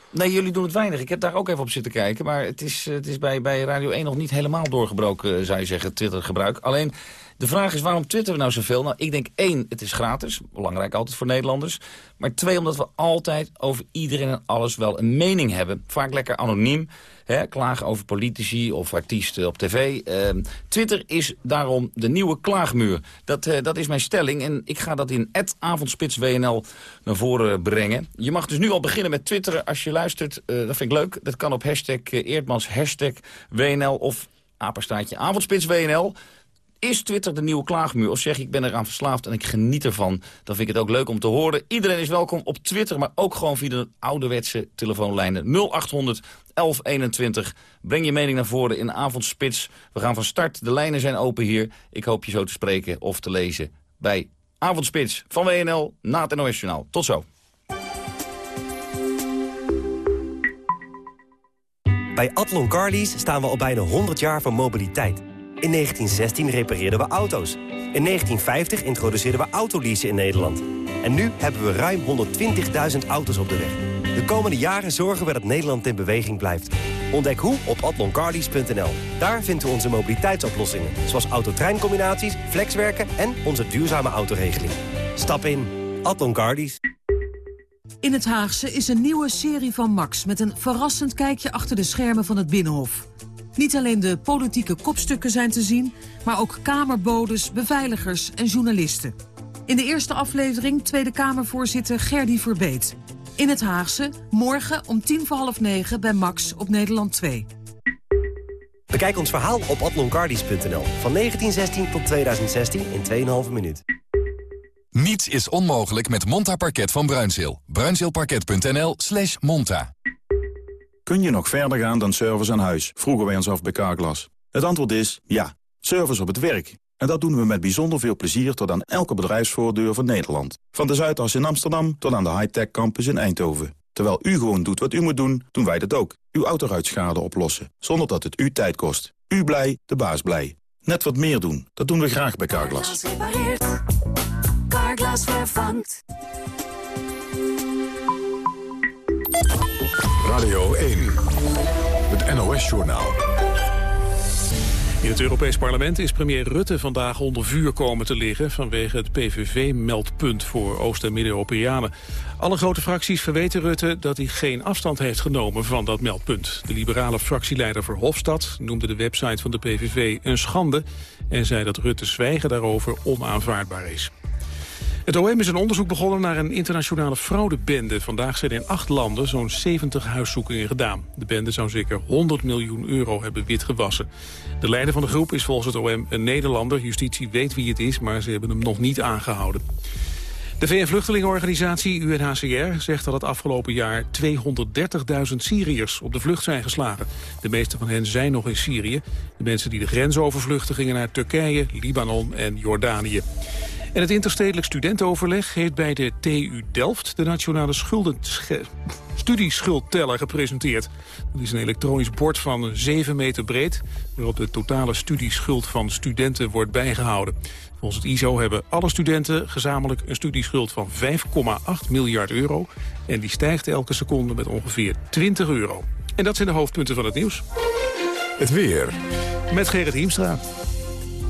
Nee, jullie doen het weinig. Ik heb daar ook even op zitten kijken. Maar het is, het is bij, bij Radio 1 nog niet helemaal doorgebroken, zou je zeggen, Twitter-gebruik. Alleen, de vraag is waarom twitteren we nou zoveel? Nou, ik denk één, het is gratis. Belangrijk altijd voor Nederlanders. Maar twee, omdat we altijd over iedereen en alles wel een mening hebben. Vaak lekker anoniem. Hè, klagen over politici of artiesten op tv. Uh, Twitter is daarom de nieuwe klaagmuur. Dat, uh, dat is mijn stelling. En ik ga dat in avondspitswnl naar voren brengen. Je mag dus nu al beginnen met twitteren als je luistert. Uh, dat vind ik leuk. Dat kan op hashtag Eerdmans, hashtag WNL of apenstaatje avondspitswnl. Is Twitter de nieuwe klaagmuur? Of zeg ik, ben eraan verslaafd en ik geniet ervan? Dan vind ik het ook leuk om te horen. Iedereen is welkom op Twitter, maar ook gewoon via de ouderwetse telefoonlijnen 0800 1121. Breng je mening naar voren in Avondspits. We gaan van start. De lijnen zijn open hier. Ik hoop je zo te spreken of te lezen bij Avondspits van WNL na het NOS Journaal. Tot zo. Bij Atlon Carlies staan we al bijna 100 jaar van mobiliteit. In 1916 repareerden we auto's. In 1950 introduceerden we autoleasen in Nederland. En nu hebben we ruim 120.000 auto's op de weg. De komende jaren zorgen we dat Nederland in beweging blijft. Ontdek hoe op atloncarlies.nl. Daar vinden we onze mobiliteitsoplossingen. Zoals autotreincombinaties, flexwerken en onze duurzame autoregeling. Stap in. Atlon. In het Haagse is een nieuwe serie van Max... met een verrassend kijkje achter de schermen van het Binnenhof. Niet alleen de politieke kopstukken zijn te zien... maar ook kamerbodes, beveiligers en journalisten. In de eerste aflevering Tweede Kamervoorzitter Gerdy Verbeet. In het Haagse, morgen om tien voor half negen bij Max op Nederland 2. Bekijk ons verhaal op atloncardies.nl. Van 1916 tot 2016 in 2,5 minuut. Niets is onmogelijk met Monta Parket van Bruinzeel. Bruinzeelparket.nl slash monta. Kun je nog verder gaan dan service aan huis? Vroegen wij ons af bij Carglass. Het antwoord is ja. Service op het werk. En dat doen we met bijzonder veel plezier tot aan elke bedrijfsvoordeur van Nederland. Van de Zuidas in Amsterdam tot aan de high-tech campus in Eindhoven. Terwijl u gewoon doet wat u moet doen, doen wij dat ook. Uw autoruitschade oplossen, zonder dat het u tijd kost. U blij, de baas blij. Net wat meer doen, dat doen we graag bij Carglass. Carglass vervangt. Radio 1, het NOS-journaal. In het Europees Parlement is premier Rutte vandaag onder vuur komen te liggen... vanwege het PVV-meldpunt voor Oost- en Midden-Europeanen. Alle grote fracties verweten Rutte dat hij geen afstand heeft genomen van dat meldpunt. De liberale fractieleider Verhofstadt noemde de website van de PVV een schande... en zei dat Rutte zwijgen daarover onaanvaardbaar is. Het OM is een onderzoek begonnen naar een internationale fraudebende. Vandaag zijn in acht landen zo'n 70 huiszoekingen gedaan. De bende zou zeker 100 miljoen euro hebben witgewassen. De leider van de groep is volgens het OM een Nederlander. Justitie weet wie het is, maar ze hebben hem nog niet aangehouden. De VN-vluchtelingenorganisatie UNHCR zegt dat het afgelopen jaar 230.000 Syriërs op de vlucht zijn geslagen. De meeste van hen zijn nog in Syrië. De mensen die de grens overvluchten gingen naar Turkije, Libanon en Jordanië. En het interstedelijk studentenoverleg heeft bij de TU Delft de nationale studieschuldteller gepresenteerd. Dat is een elektronisch bord van 7 meter breed... waarop de totale studieschuld van studenten wordt bijgehouden. Volgens het ISO hebben alle studenten gezamenlijk een studieschuld van 5,8 miljard euro. En die stijgt elke seconde met ongeveer 20 euro. En dat zijn de hoofdpunten van het nieuws. Het weer. Met Gerrit Hiemstra.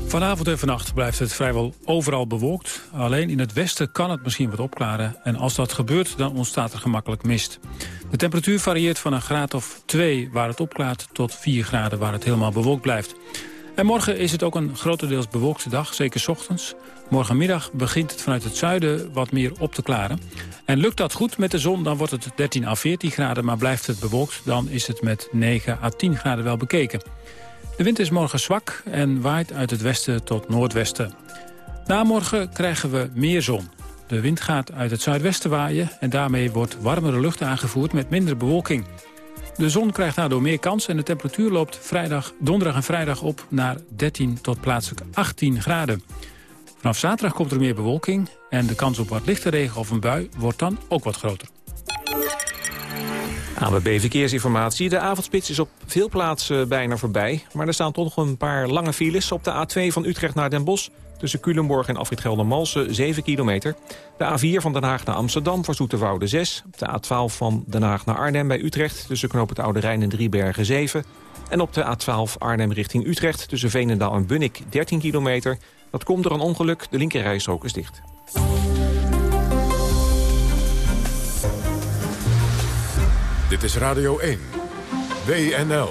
Vanavond en vannacht blijft het vrijwel overal bewolkt. Alleen in het westen kan het misschien wat opklaren. En als dat gebeurt, dan ontstaat er gemakkelijk mist. De temperatuur varieert van een graad of 2 waar het opklaart... tot 4 graden waar het helemaal bewolkt blijft. En morgen is het ook een grotendeels bewolkte dag, zeker s ochtends. Morgenmiddag begint het vanuit het zuiden wat meer op te klaren. En lukt dat goed met de zon, dan wordt het 13 à 14 graden... maar blijft het bewolkt, dan is het met 9 à 10 graden wel bekeken. De wind is morgen zwak en waait uit het westen tot noordwesten. Na morgen krijgen we meer zon. De wind gaat uit het zuidwesten waaien en daarmee wordt warmere lucht aangevoerd met minder bewolking. De zon krijgt daardoor meer kans en de temperatuur loopt vrijdag, donderdag en vrijdag op naar 13 tot plaatselijk 18 graden. Vanaf zaterdag komt er meer bewolking en de kans op wat lichte regen of een bui wordt dan ook wat groter. ABB Verkeersinformatie. De avondspits is op veel plaatsen bijna voorbij. Maar er staan toch nog een paar lange files op de A2 van Utrecht naar Den Bosch. Tussen Culemborg en Afrit Geldermalsen 7 kilometer. De A4 van Den Haag naar Amsterdam voor Zoeterwoude 6. De A12 van Den Haag naar Arnhem bij Utrecht. Tussen Knoop het Oude Rijn en Driebergen 7. En op de A12 Arnhem richting Utrecht. Tussen Veenendaal en Bunnik 13 kilometer. Dat komt door een ongeluk. De linkerrijstrook is dicht. Dit is Radio 1. WNL.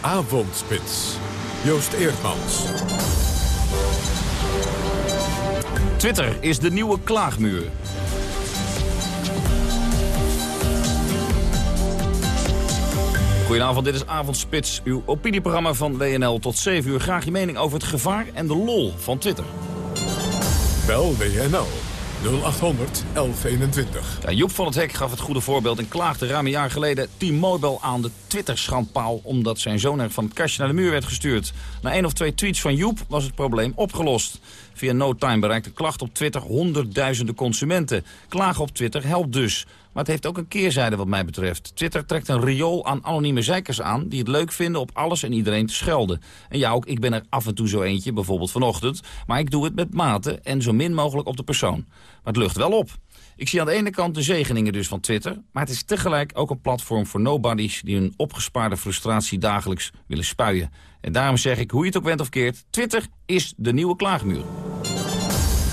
Avondspits. Joost Eerdmans. Twitter is de nieuwe klaagmuur. Goedenavond, dit is Avondspits, uw opinieprogramma van WNL. Tot 7 uur graag je mening over het gevaar en de lol van Twitter. Bel WNL 0800 1121. Ja, Joep van het Hek gaf het goede voorbeeld en klaagde ruim een jaar geleden T-Mobile aan de Twitter-schandpaal omdat zijn zoon er van het kastje naar de muur werd gestuurd. Na één of twee tweets van Joep was het probleem opgelost. Via no time bereikte klacht op Twitter honderdduizenden consumenten. Klagen op Twitter helpt dus. Maar het heeft ook een keerzijde wat mij betreft. Twitter trekt een riool aan anonieme zeikers aan... die het leuk vinden op alles en iedereen te schelden. En ja, ook ik ben er af en toe zo eentje, bijvoorbeeld vanochtend. Maar ik doe het met mate en zo min mogelijk op de persoon. Maar het lucht wel op. Ik zie aan de ene kant de zegeningen dus van Twitter... maar het is tegelijk ook een platform voor nobodies... die hun opgespaarde frustratie dagelijks willen spuien. En daarom zeg ik, hoe je het ook bent of keert... Twitter is de nieuwe klaagmuur.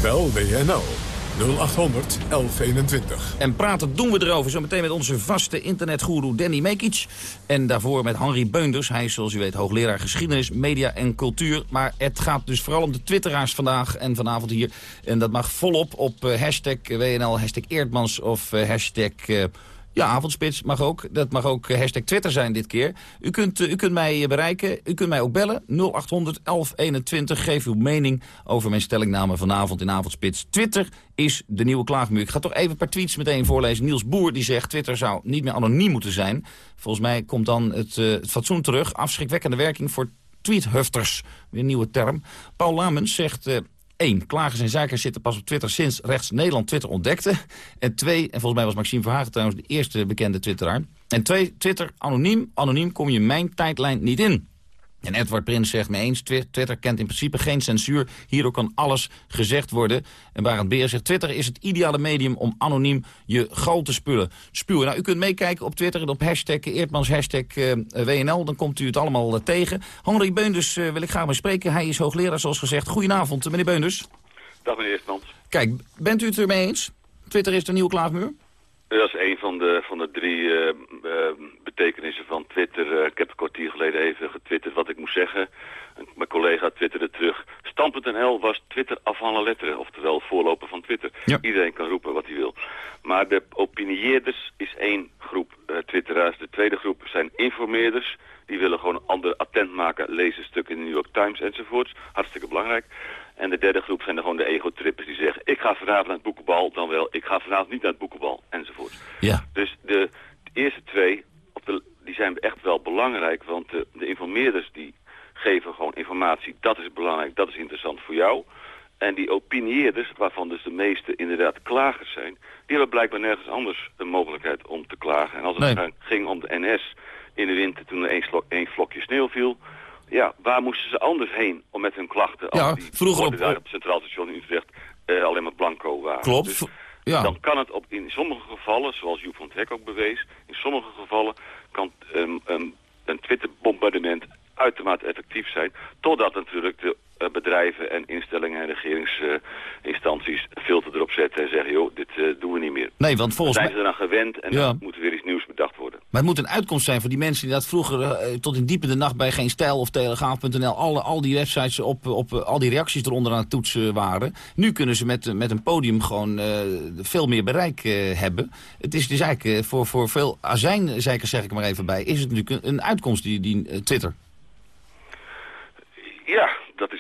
Bel WNL 0800 1121. En praten doen we erover zometeen met onze vaste internetgoeroe Danny Mekic. En daarvoor met Henry Beunders. Hij is zoals u weet hoogleraar geschiedenis, media en cultuur. Maar het gaat dus vooral om de twitteraars vandaag en vanavond hier. En dat mag volop op uh, hashtag WNL, hashtag Eerdmans of uh, hashtag... Ja, avondspits mag ook. Dat mag ook hashtag Twitter zijn dit keer. U kunt, u kunt mij bereiken. U kunt mij ook bellen. 0800 1121. Geef uw mening over mijn stellingname vanavond in avondspits. Twitter is de nieuwe klaagmuur. Ik ga toch even een paar tweets meteen voorlezen. Niels Boer die zegt Twitter zou niet meer anoniem moeten zijn. Volgens mij komt dan het, fatsoen terug. Afschrikwekkende werking voor tweethufters. Weer een nieuwe term. Paul Lamens zegt... 1. Klagers en zakers zitten pas op Twitter sinds rechts Nederland Twitter ontdekte. En twee, en volgens mij was Maxime Verhagen trouwens de eerste bekende twitteraar. En twee, Twitter anoniem. Anoniem kom je mijn tijdlijn niet in. En Edward Prins zegt me eens, Twi- Twitter kent in principe geen censuur. Hierdoor kan alles gezegd worden. En Barend Beer zegt, Twitter is het ideale medium om anoniem je gal te spullen. spuwen. Nou, u kunt meekijken op Twitter en op hashtag Eertmans, hashtag eh, WNL. Dan komt u het allemaal eh, tegen. Henri Beunders eh, wil ik graag mee spreken. Hij is hoogleraar, zoals gezegd. Goedenavond, meneer Beunders. Dag meneer Eertmans. Kijk, bent u het ermee eens? Twitter is de nieuwe klaagmuur? Dat is een van de, van de drie betekenissen van Twitter. Eh, ik heb een kwartier geleden even getwitterd wat ik moest zeggen. En mijn collega twitterde terug. Stam.nl was Twitter avant la lettre, oftewel voorloper van Twitter. Iedereen kan roepen wat hij wil. Maar de opinieerders is één groep eh, twitteraars. De tweede groep zijn informeerders. Die willen gewoon anderen attent maken, lezen stukken in de New York Times enzovoorts. Hartstikke belangrijk. En de derde groep zijn er gewoon de ego-trippers die zeggen... ik ga vanavond naar het boekenbal, dan wel, ik ga vanavond niet naar het boekenbal, enzovoort. Ja. Dus de, de eerste twee, die zijn echt wel belangrijk, want de, de informeerders die geven gewoon informatie. Dat is belangrijk, dat is interessant voor jou. En die opinieerders, waarvan dus de meeste inderdaad klagers zijn... die hebben blijkbaar nergens anders de mogelijkheid om te klagen. En als het Nee. ging om de NS in de winter toen er één, slok, één vlokje sneeuw viel... Ja, waar moesten ze anders heen om met hun klachten... als Ja, die vroeger op- daar op het Centraal Station in Utrecht eh, alleen maar blanco waren. Klopt. Dus Ja. dan kan het op, in sommige gevallen, zoals Joep van het Hek ook bewees... in sommige gevallen kan een Twitter-bombardement uitermate effectief zijn... totdat natuurlijk de eh, bedrijven en instellingen en regeringsinstanties filter erop zetten... en zeggen, joh, dit eh, doen we niet meer. Nee, want volgens mij... zijn ze eraan gewend en Ja. dan moet er weer iets nieuws bedacht worden. Maar het moet een uitkomst zijn voor die mensen die dat vroeger eh, tot in diepe de nacht bij Geen Stijl of Telegraaf.nl alle, al die websites op, op eh, al die reacties eronder aan het toetsen waren. Nu kunnen ze met, met een podium gewoon eh, veel meer bereik hebben. Het is dus eigenlijk voor, voor veel azijnzeikers, zeg ik maar even bij, is het natuurlijk een, een uitkomst die, die Twitter.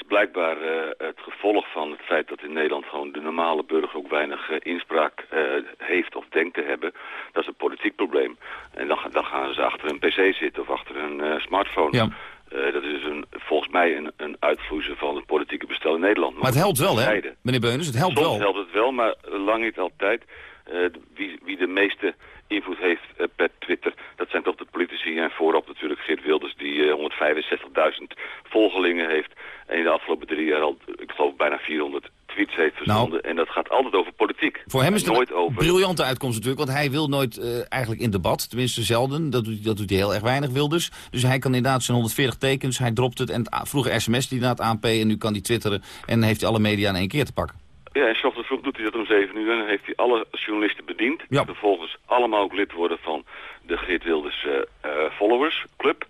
Blijkbaar eh, het gevolg van het feit dat in Nederland gewoon de normale burger ook weinig eh, inspraak eh, heeft of denkt te hebben. Dat is een politiek probleem. En dan, dan gaan ze achter een pc zitten of achter een smartphone. Ja. Dat is dus een, volgens mij een, een van het politieke bestel in Nederland. Maar het helpt wel, hè, meneer Beunus, het helpt Soms wel. helpt het wel, maar lang niet altijd. Wie, wie de meeste invloed heeft eh, per Twitter, dat zijn toch de politici. En voorop natuurlijk Geert Wilders, die eh, 165.000 volgelingen heeft. En in de afgelopen drie jaar al, ik geloof, bijna 400 tweets heeft verzonden. en dat gaat altijd over politiek. Nou. Voor hem is het nooit een over... briljante uitkomst natuurlijk. Want hij wil nooit eh, eigenlijk in debat. Tenminste zelden. Dat doet, dat doet hij heel erg weinig Wilders. Dus hij kan inderdaad zijn 140 tekens. Hij dropt het. En het a- vroeger sms die inderdaad ANP. En nu kan hij twitteren. En heeft hij alle media in één keer te pakken. Ja, en 's ochtends vroeg doet hij dat om 7 uur en dan heeft hij alle journalisten bediend. Die vervolgens allemaal ook lid worden van de Geert Wilders eh, eh, Followers Club.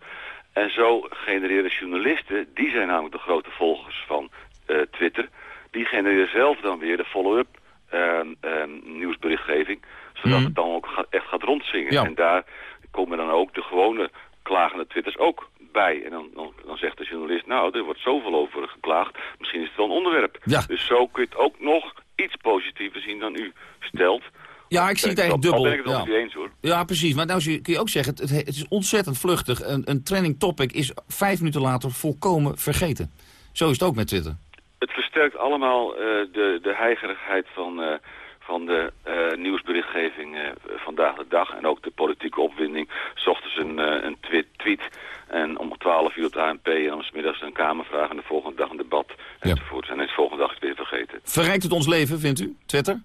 En zo genereren journalisten, die zijn namelijk de grote volgers van eh, Twitter, die genereren zelf dan weer de follow-up ehm, ehm, nieuwsberichtgeving, zodat het dan ook echt gaat rondzingen. Ja. En daar komen dan ook de gewone klagende Twitters ook bij. En dan, dan, dan zegt de journalist, nou, er wordt zoveel over geklaagd, misschien is het wel een onderwerp. Ja. Dus zo kun je het ook nog iets positiever zien dan u stelt. Ja, ik zie het eigenlijk dubbel. Al ben ik het ja. niet eens hoor. Ja, precies. Maar nou kun je ook zeggen, het, het is ontzettend vluchtig. Een, een trending topic is vijf minuten later volkomen vergeten. Zo is het ook met Twitter. Het versterkt allemaal eh, de, de heigerigheid van, eh, van de eh, nieuwsberichtgeving eh, vandaag de dag. En ook de politieke opwinding. S ochtends een, eh, een twi- tweet en om 12 uur de ANP en om 's middags een kamervraag en de volgende dag een debat enzovoort. En de volgende dag is het weer vergeten. Verrijkt het ons leven, vindt u, Twitter?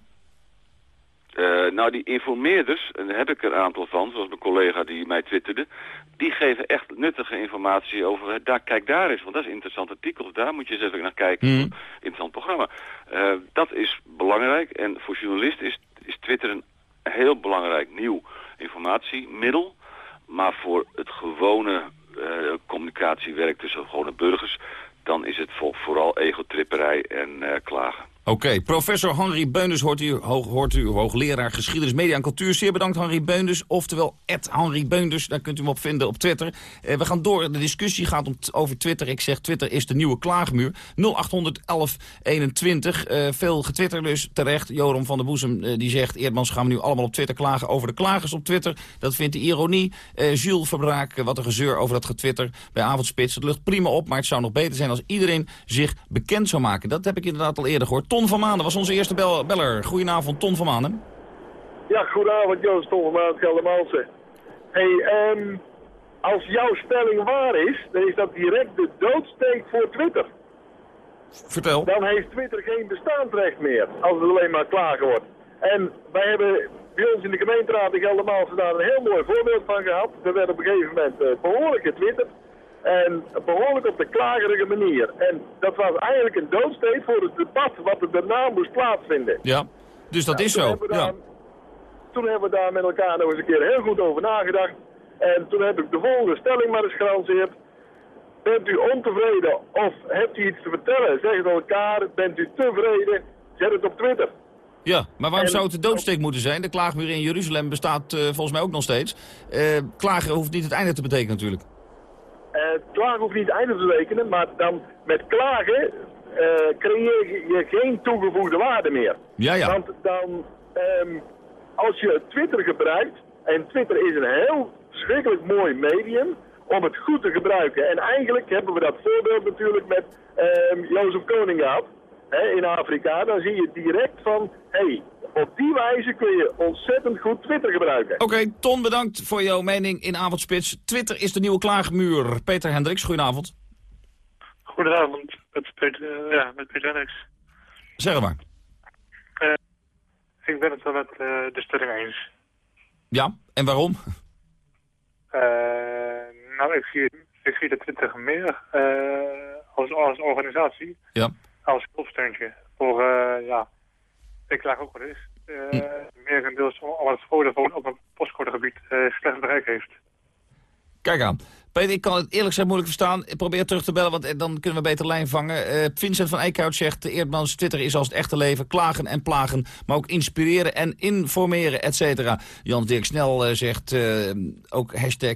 Nou, die informeerders, en daar heb ik er een aantal van, zoals mijn collega die mij twitterde, die geven echt nuttige informatie over, eh, daar, kijk daar eens, want dat is een interessant artikel, daar moet je eens even naar kijken, Mhm. interessant programma. Eh, dat is belangrijk en voor journalisten is, is Twitter een heel belangrijk nieuw informatiemiddel, maar voor het gewone eh, communicatiewerk tussen gewone burgers, dan is het voor, vooral egotripperij en klagen. Oké, professor Henri Beunders hoort u, hoog, hoort u, hoogleraar geschiedenis, media en cultuur. Zeer bedankt Henri Beunders, oftewel Henri Beunders, daar kunt u hem op vinden op Twitter. Eh, we gaan door, de discussie gaat om over Twitter. Ik zeg, Twitter is de nieuwe klaagmuur. 0800 1121, eh, veel getwitterd dus terecht. Joram van der Boezem eh, die zegt, Eerdmans gaan we nu allemaal op Twitter klagen over de klagers op Twitter. Dat vindt hij ironie. Eh Jules Verbraak, eh, wat een gezeur over dat getwitter bij Avondspits. Het lucht prima op, maar het zou nog beter zijn als iedereen zich bekend zou maken. Dat heb ik inderdaad al eerder gehoord. Ton van Maanden was onze eerste bel beller. Goedenavond, Ton van Maanden. Ja, goedenavond Joost Ton van Maand Geldermalsen. Hey, ehm, als jouw stelling waar is, dan is dat direct de doodsteek voor Twitter. Vertel. Dan heeft Twitter geen bestaansrecht meer, als het alleen maar klagen wordt. En wij hebben bij ons in de gemeenteraad in Geldermalsen daar een heel mooi voorbeeld van gehad. Er werd op een gegeven moment uh, behoorlijk getwitterd. En behoorlijk op de klagerige manier. En dat was eigenlijk een doodsteek voor het debat wat er daarna moest plaatsvinden. Ja, dus dat Nou, is zo. Ja. Toen hebben we daar met elkaar nog eens een keer heel goed over nagedacht. En toen heb ik de volgende stelling maar eens gelanceerd. Bent u ontevreden of hebt u iets te vertellen? Zeg het elkaar. Bent u tevreden? Zet het op Twitter. Ja, maar waarom zou het de doodsteek moeten zijn? De klaagmuur in Jeruzalem bestaat eh, volgens mij ook nog steeds. Eh, klagen hoeft niet het einde te betekenen natuurlijk. Eh, klagen hoeft niet het einde te rekenen, maar dan met klagen eh, creëer je geen toegevoegde waarde meer. Ja, ja. Want dan, ehm, als je Twitter gebruikt, en Twitter is een heel schrikkelijk mooi medium om het goed te gebruiken. En eigenlijk hebben we dat voorbeeld natuurlijk met ehm Jozef Koning gehad, hè, in Afrika. Dan zie je direct van, hé, hey, op die wijze kun je ontzettend goed Twitter gebruiken. Oké, Ton, bedankt voor jouw mening in Avondspits. Twitter is de nieuwe klaagmuur. Peter Hendricks, goedenavond. Goedenavond, met Peter, eh, ja, met Peter Hendricks. Zeg maar. Eh, ik ben het wel met eh, de stelling eens. Ja, en waarom? Eh, nou, ik zie, ik zie de Twitter meer eh, als, als organisatie, Ja. Als hulpsteuntje. Voor, eh, ja, ik klaag ook wel eens. Hm. Uh, Merendeels omdat Vodafone op een postcodegebied eh slecht bereik heeft. Kijk aan. Peter, ik kan het eerlijk gezegd moeilijk verstaan. Probeer terug te bellen, want eh, dan kunnen we beter lijn vangen. Eh, Vincent van Eekhout zegt, de Eerdmans Twitter is als het echte leven. Klagen en plagen, maar ook inspireren en informeren, et cetera. Jan Dirk Snel eh, zegt, ook hashtag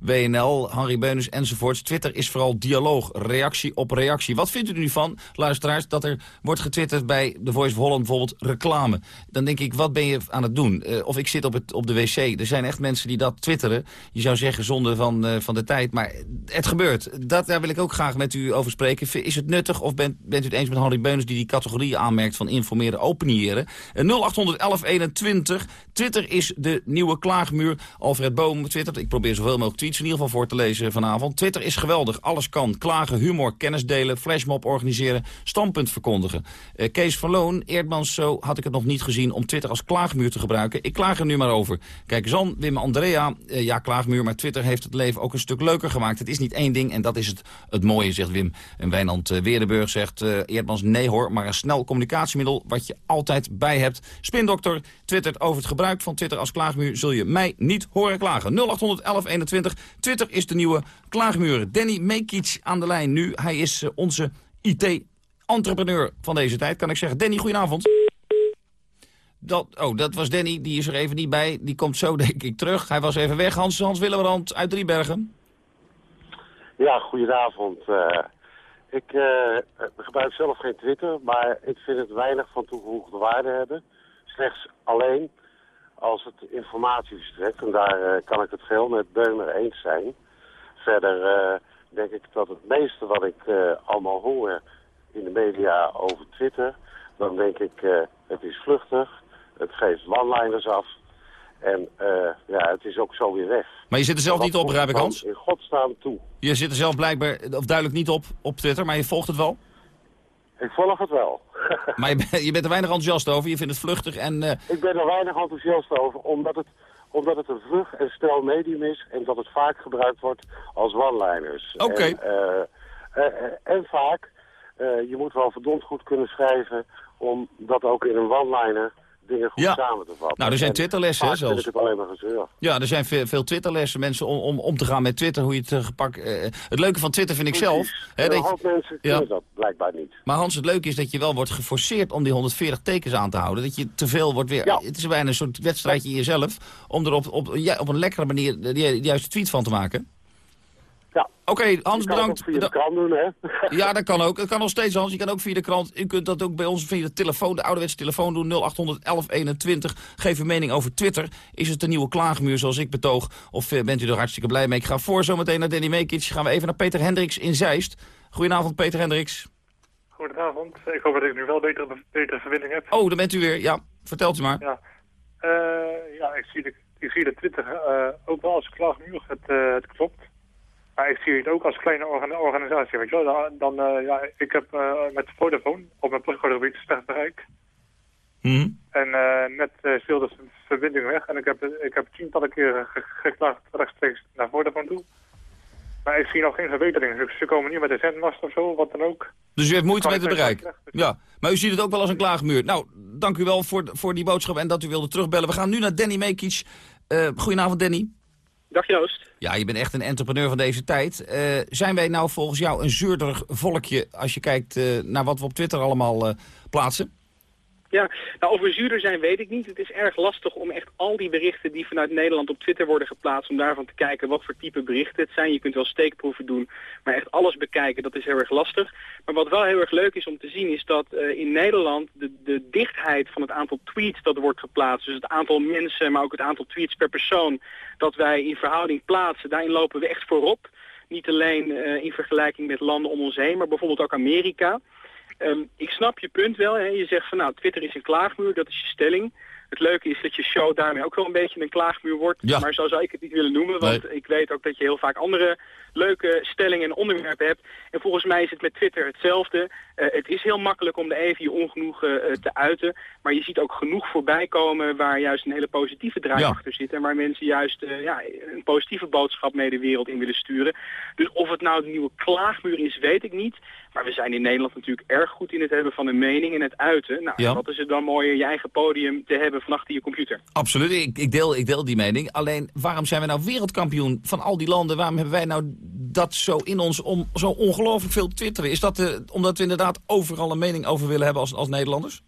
WNL, Harry Beunus enzovoorts. Twitter is vooral dialoog, reactie op reactie. Wat vindt u nu van, luisteraars, dat er wordt getwitterd bij The Voice of Holland bijvoorbeeld reclame? Dan denk ik, wat ben je aan het doen? Of ik zit op, het, op de wc. Er zijn echt mensen die dat twitteren. Je zou zeggen zonde van, eh, de tijd, maar het gebeurt. Dat, daar wil ik ook graag met u over spreken. Is het nuttig of bent, bent u het eens met Harry Beunus die die categorieën aanmerkt van informeren, openiëren? Eh, 081121. Twitter is de nieuwe klaagmuur. Alfred Boom twittert. Ik probeer zoveel mogelijk tweets in ieder geval voor te lezen vanavond. Twitter is geweldig. Alles kan. Klagen, humor, kennis delen, flashmob organiseren, standpunt verkondigen. Eh, Kees van Loon, Eerdmans, zo had ik het nog niet gezien om Twitter als klaagmuur te gebruiken. Ik klaag er nu maar over. Kijk, Zan, Wim, Andrea, eh, ja, klaagmuur, maar Twitter heeft het leven ook een stuk leuker gemaakt. Het is niet één ding en dat is het, het mooie, zegt Wim. En Wijnand uh, Weerdenburg zegt, uh, Eerdmans, nee hoor, maar een snel communicatiemiddel wat je altijd bij hebt. Spindokter twittert over het gebruik van Twitter als klaagmuur, zul je mij niet horen klagen. 081121, Twitter is de nieuwe klaagmuur. Danny Mekic aan de lijn nu, hij is uh, onze IT-entrepreneur van deze tijd, kan ik zeggen. Danny, goedenavond. Dat, oh, dat was Danny, die is er even niet bij. Die komt zo, denk ik, terug. Hij was even weg. Hans, Hans Willebrand uit Driebergen. Ja, goedenavond. Uh, ik uh, gebruik zelf geen Twitter, maar ik vind het weinig van toegevoegde waarde hebben. Slechts alleen als het informatie verstrekt. En daar uh, kan ik het veel met Beumer eens zijn. Verder denk ik dat het meeste wat ik allemaal hoor in de media over Twitter... dan denk ik, het is vluchtig, het geeft one-liners af... En uh, ja, het is ook zo weer weg. Maar je zit er zelf niet op, Hans? In godsnaam toe. Je zit er zelf blijkbaar, of duidelijk niet op, op Twitter, maar je volgt het wel? Ik volg het wel. maar je, ben, je, bent er weinig enthousiast over, je vindt het vluchtig en... Uh... Ik ben er weinig enthousiast over, omdat het, omdat het een vlug en snel medium is... en dat het vaak gebruikt wordt als one-liners. Oké. Okay. En, uh, en, vaak, je moet wel verdomd goed kunnen schrijven... om dat ook in een one-liner dingen goed ja. samen te vatten. Nou, er zijn Twitterlessen, hè, zelfs. ik het alleen maar gezeur. Ja, er zijn veel, veel Twitterlessen, mensen om, om om te gaan met Twitter, hoe je het uh, gepakt... Uh, het leuke van Twitter vind ik Precies. zelf... Hè, dat je, mensen ja. dat blijkbaar niet. Maar Hans, het leuke is dat je wel wordt geforceerd om die 140 tekens aan te houden. Dat je te veel wordt weer... Ja. Het is bijna een soort wedstrijdje in jezelf, om er op, op, op een lekkere manier de juiste tweet van te maken. Oké, okay, Hans, bedankt. via de krant doen, hè? ja, dat kan ook. Het kan nog steeds, Hans. Je kan ook via de krant. U kunt dat ook bij ons via de telefoon, de ouderwetse telefoon doen. 0800 1121. Geef uw mening over Twitter. Is het een nieuwe klaagmuur zoals ik betoog? Of uh, bent u er hartstikke blij mee? Ik ga voor zometeen naar Danny Mekic. Gaan we even naar Peter Hendricks in Zeist. Goedenavond, Peter Hendricks. Goedenavond. Ik hoop dat ik nu wel betere, betere verbinding heb. Oh, daar bent u weer. Ja, vertelt u maar. Ja, uh, ja ik zie de ik zie dat Twitter eh, ook wel als klaagmuur, het, eh, het klopt. Maar ik zie het ook als kleine orga- organisatie, weet je wel. Dan, dan eh, ja, ik heb eh, met Vodafone op mijn postcodegebied slecht bereik. Mhm. En eh, net uh, viel de verbinding weg. En ik heb, ik heb tientallen keren ge- geklaagd rechtstreeks naar Vodafone toe. Maar ik zie nog geen verbetering. Ze- Ze komen niet met een zendmast of zo, wat dan ook. Dus u heeft moeite met het ik bereik? Ja, maar u ziet het ook wel als een klaagmuur. Nou, dank u wel voor, voor die boodschap en dat u wilde terugbellen. We gaan nu naar Danny Mekic. Eh goedenavond, Danny. Dag Joost. Ja, je bent echt een entrepreneur van deze tijd. Eh, zijn wij nou volgens jou een zeurderig volkje... als je kijkt eh, naar wat we op Twitter allemaal eh, plaatsen? Ja, nou over zuurder zijn weet ik niet. Het is erg lastig om echt al die berichten die vanuit Nederland op Twitter worden geplaatst... om daarvan te kijken wat voor type berichten het zijn. Je kunt wel steekproeven doen, maar echt alles bekijken, dat is heel erg lastig. Maar wat wel heel erg leuk is om te zien is dat eh, in Nederland de, de dichtheid van het aantal tweets dat wordt geplaatst... dus het aantal mensen, maar ook het aantal tweets per persoon... dat wij in verhouding plaatsen, daarin lopen we echt voorop. Niet alleen eh, in vergelijking met landen om ons heen, maar bijvoorbeeld ook Amerika... Ehm, ik snap je punt wel. Hè. Je zegt van nou, Twitter is een klaagmuur, dat is je stelling. Het leuke is dat je show daarmee ook wel een beetje een klaagmuur wordt. Ja. Maar zo zou ik het niet willen noemen, want ik weet ook dat je heel vaak andere leuke stellingen en onderwerpen hebt. En volgens mij is het met Twitter hetzelfde. Eh, het is heel makkelijk om de even je ongenoegen eh, te uiten. Maar je ziet ook genoeg voorbij komen waar juist een hele positieve draai Ja. achter zit. En waar mensen juist eh, ja, een positieve boodschap mee de wereld in willen sturen. Dus of het nou de nieuwe klaagmuur is, weet ik niet. Maar we zijn in Nederland natuurlijk erg goed in het hebben van een mening en het uiten. Nou, Ja. wat is het dan mooier je eigen podium te hebben van achter je computer. Absoluut, ik, ik, deel, ik deel die mening. Alleen, waarom zijn we nou wereldkampioen van al die landen? Waarom hebben wij nou dat zo in ons om zo ongelooflijk veel te twitteren? Is dat de, omdat we inderdaad overal een mening over willen hebben als, als Nederlanders?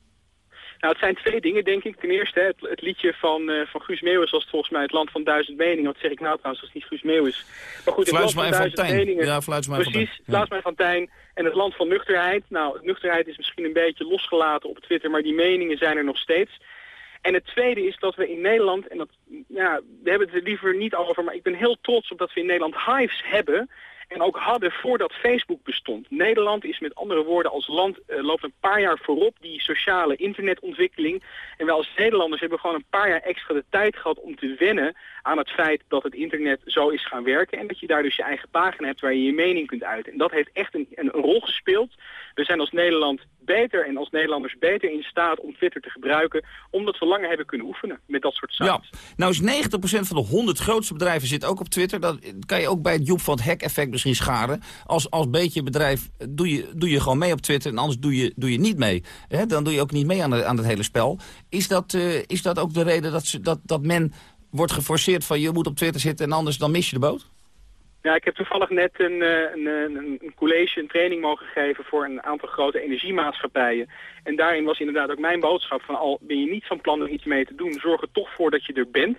Nou, het zijn twee dingen, denk ik. Ten eerste, hè, het, het liedje van, eh, van Guus Meeuwis was het volgens mij het land van duizend meningen. Wat zeg ik nou trouwens, dat is niet Guus Meeuwis. Maar goed, het land van en duizend meningen. Ja, Precies, Fontijn. Ja. Fluitsma en Fontijn. En het land van nuchterheid. Nou, nuchterheid is misschien een beetje losgelaten op Twitter, maar die meningen zijn er nog steeds. En het tweede is dat we in Nederland, en dat, ja, we hebben het er liever niet over, maar ik ben heel trots op dat we in Nederland hives hebben. En ook hadden voordat Facebook bestond. Nederland is met andere woorden als land eh, loopt een paar jaar voorop die sociale internetontwikkeling. En wij als Nederlanders hebben gewoon een paar jaar extra de tijd gehad om te wennen aan het feit dat het internet zo is gaan werken. En dat je daar dus je eigen pagina hebt waar je je mening kunt uiten. En dat heeft echt een, een rol gespeeld. We zijn als Nederland beter en als Nederlanders beter in staat om Twitter te gebruiken. Omdat we langer hebben kunnen oefenen met dat soort sites. Ja, nou is 90% van de 100 grootste bedrijven zit ook op Twitter. Dat kan je ook bij het Joep van het Hek-effect misschien scharen. Als, als beetje bedrijf doe je, doe je gewoon mee op Twitter en anders doe je, doe je niet mee. Hè, dan doe je ook niet mee aan, de, aan het hele spel. Is dat, eh, is dat ook de reden dat, ze, dat, dat men wordt geforceerd van je moet op Twitter zitten en anders dan mis je de boot? Ja, ik heb toevallig net een, eh, een, een, een college, een training mogen geven voor een aantal grote energiemaatschappijen. En daarin was inderdaad ook mijn boodschap van al ben je niet van plan om iets mee te doen, zorg er toch voor dat je er bent.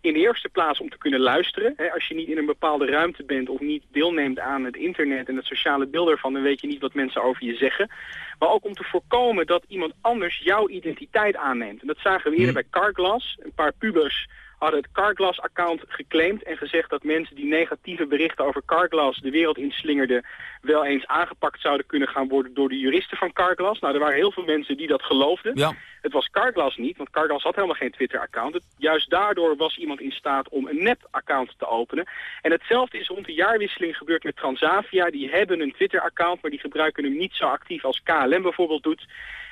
In de eerste plaats om te kunnen luisteren. Hè, als je niet in een bepaalde ruimte bent of niet deelneemt aan het internet en het sociale beeld ervan, dan weet je niet wat mensen over je zeggen. Maar ook om te voorkomen dat iemand anders jouw identiteit aanneemt. En dat zagen we eerder bij Carglass. Een paar pubers hadden het Carglass-account geclaimd en gezegd dat mensen die negatieve berichten over Carglass de wereld inslingerden wel eens aangepakt zouden kunnen gaan worden door de juristen van Carglass. Nou, er waren heel veel mensen die dat geloofden. Ja. Het was Carglass niet, want Carglass had helemaal geen Twitter-account. Juist daardoor was iemand in staat om een nep-account te openen. En hetzelfde is rond de jaarwisseling gebeurd met Transavia. Die hebben een Twitter-account, maar die gebruiken hem niet zo actief als KLM bijvoorbeeld doet.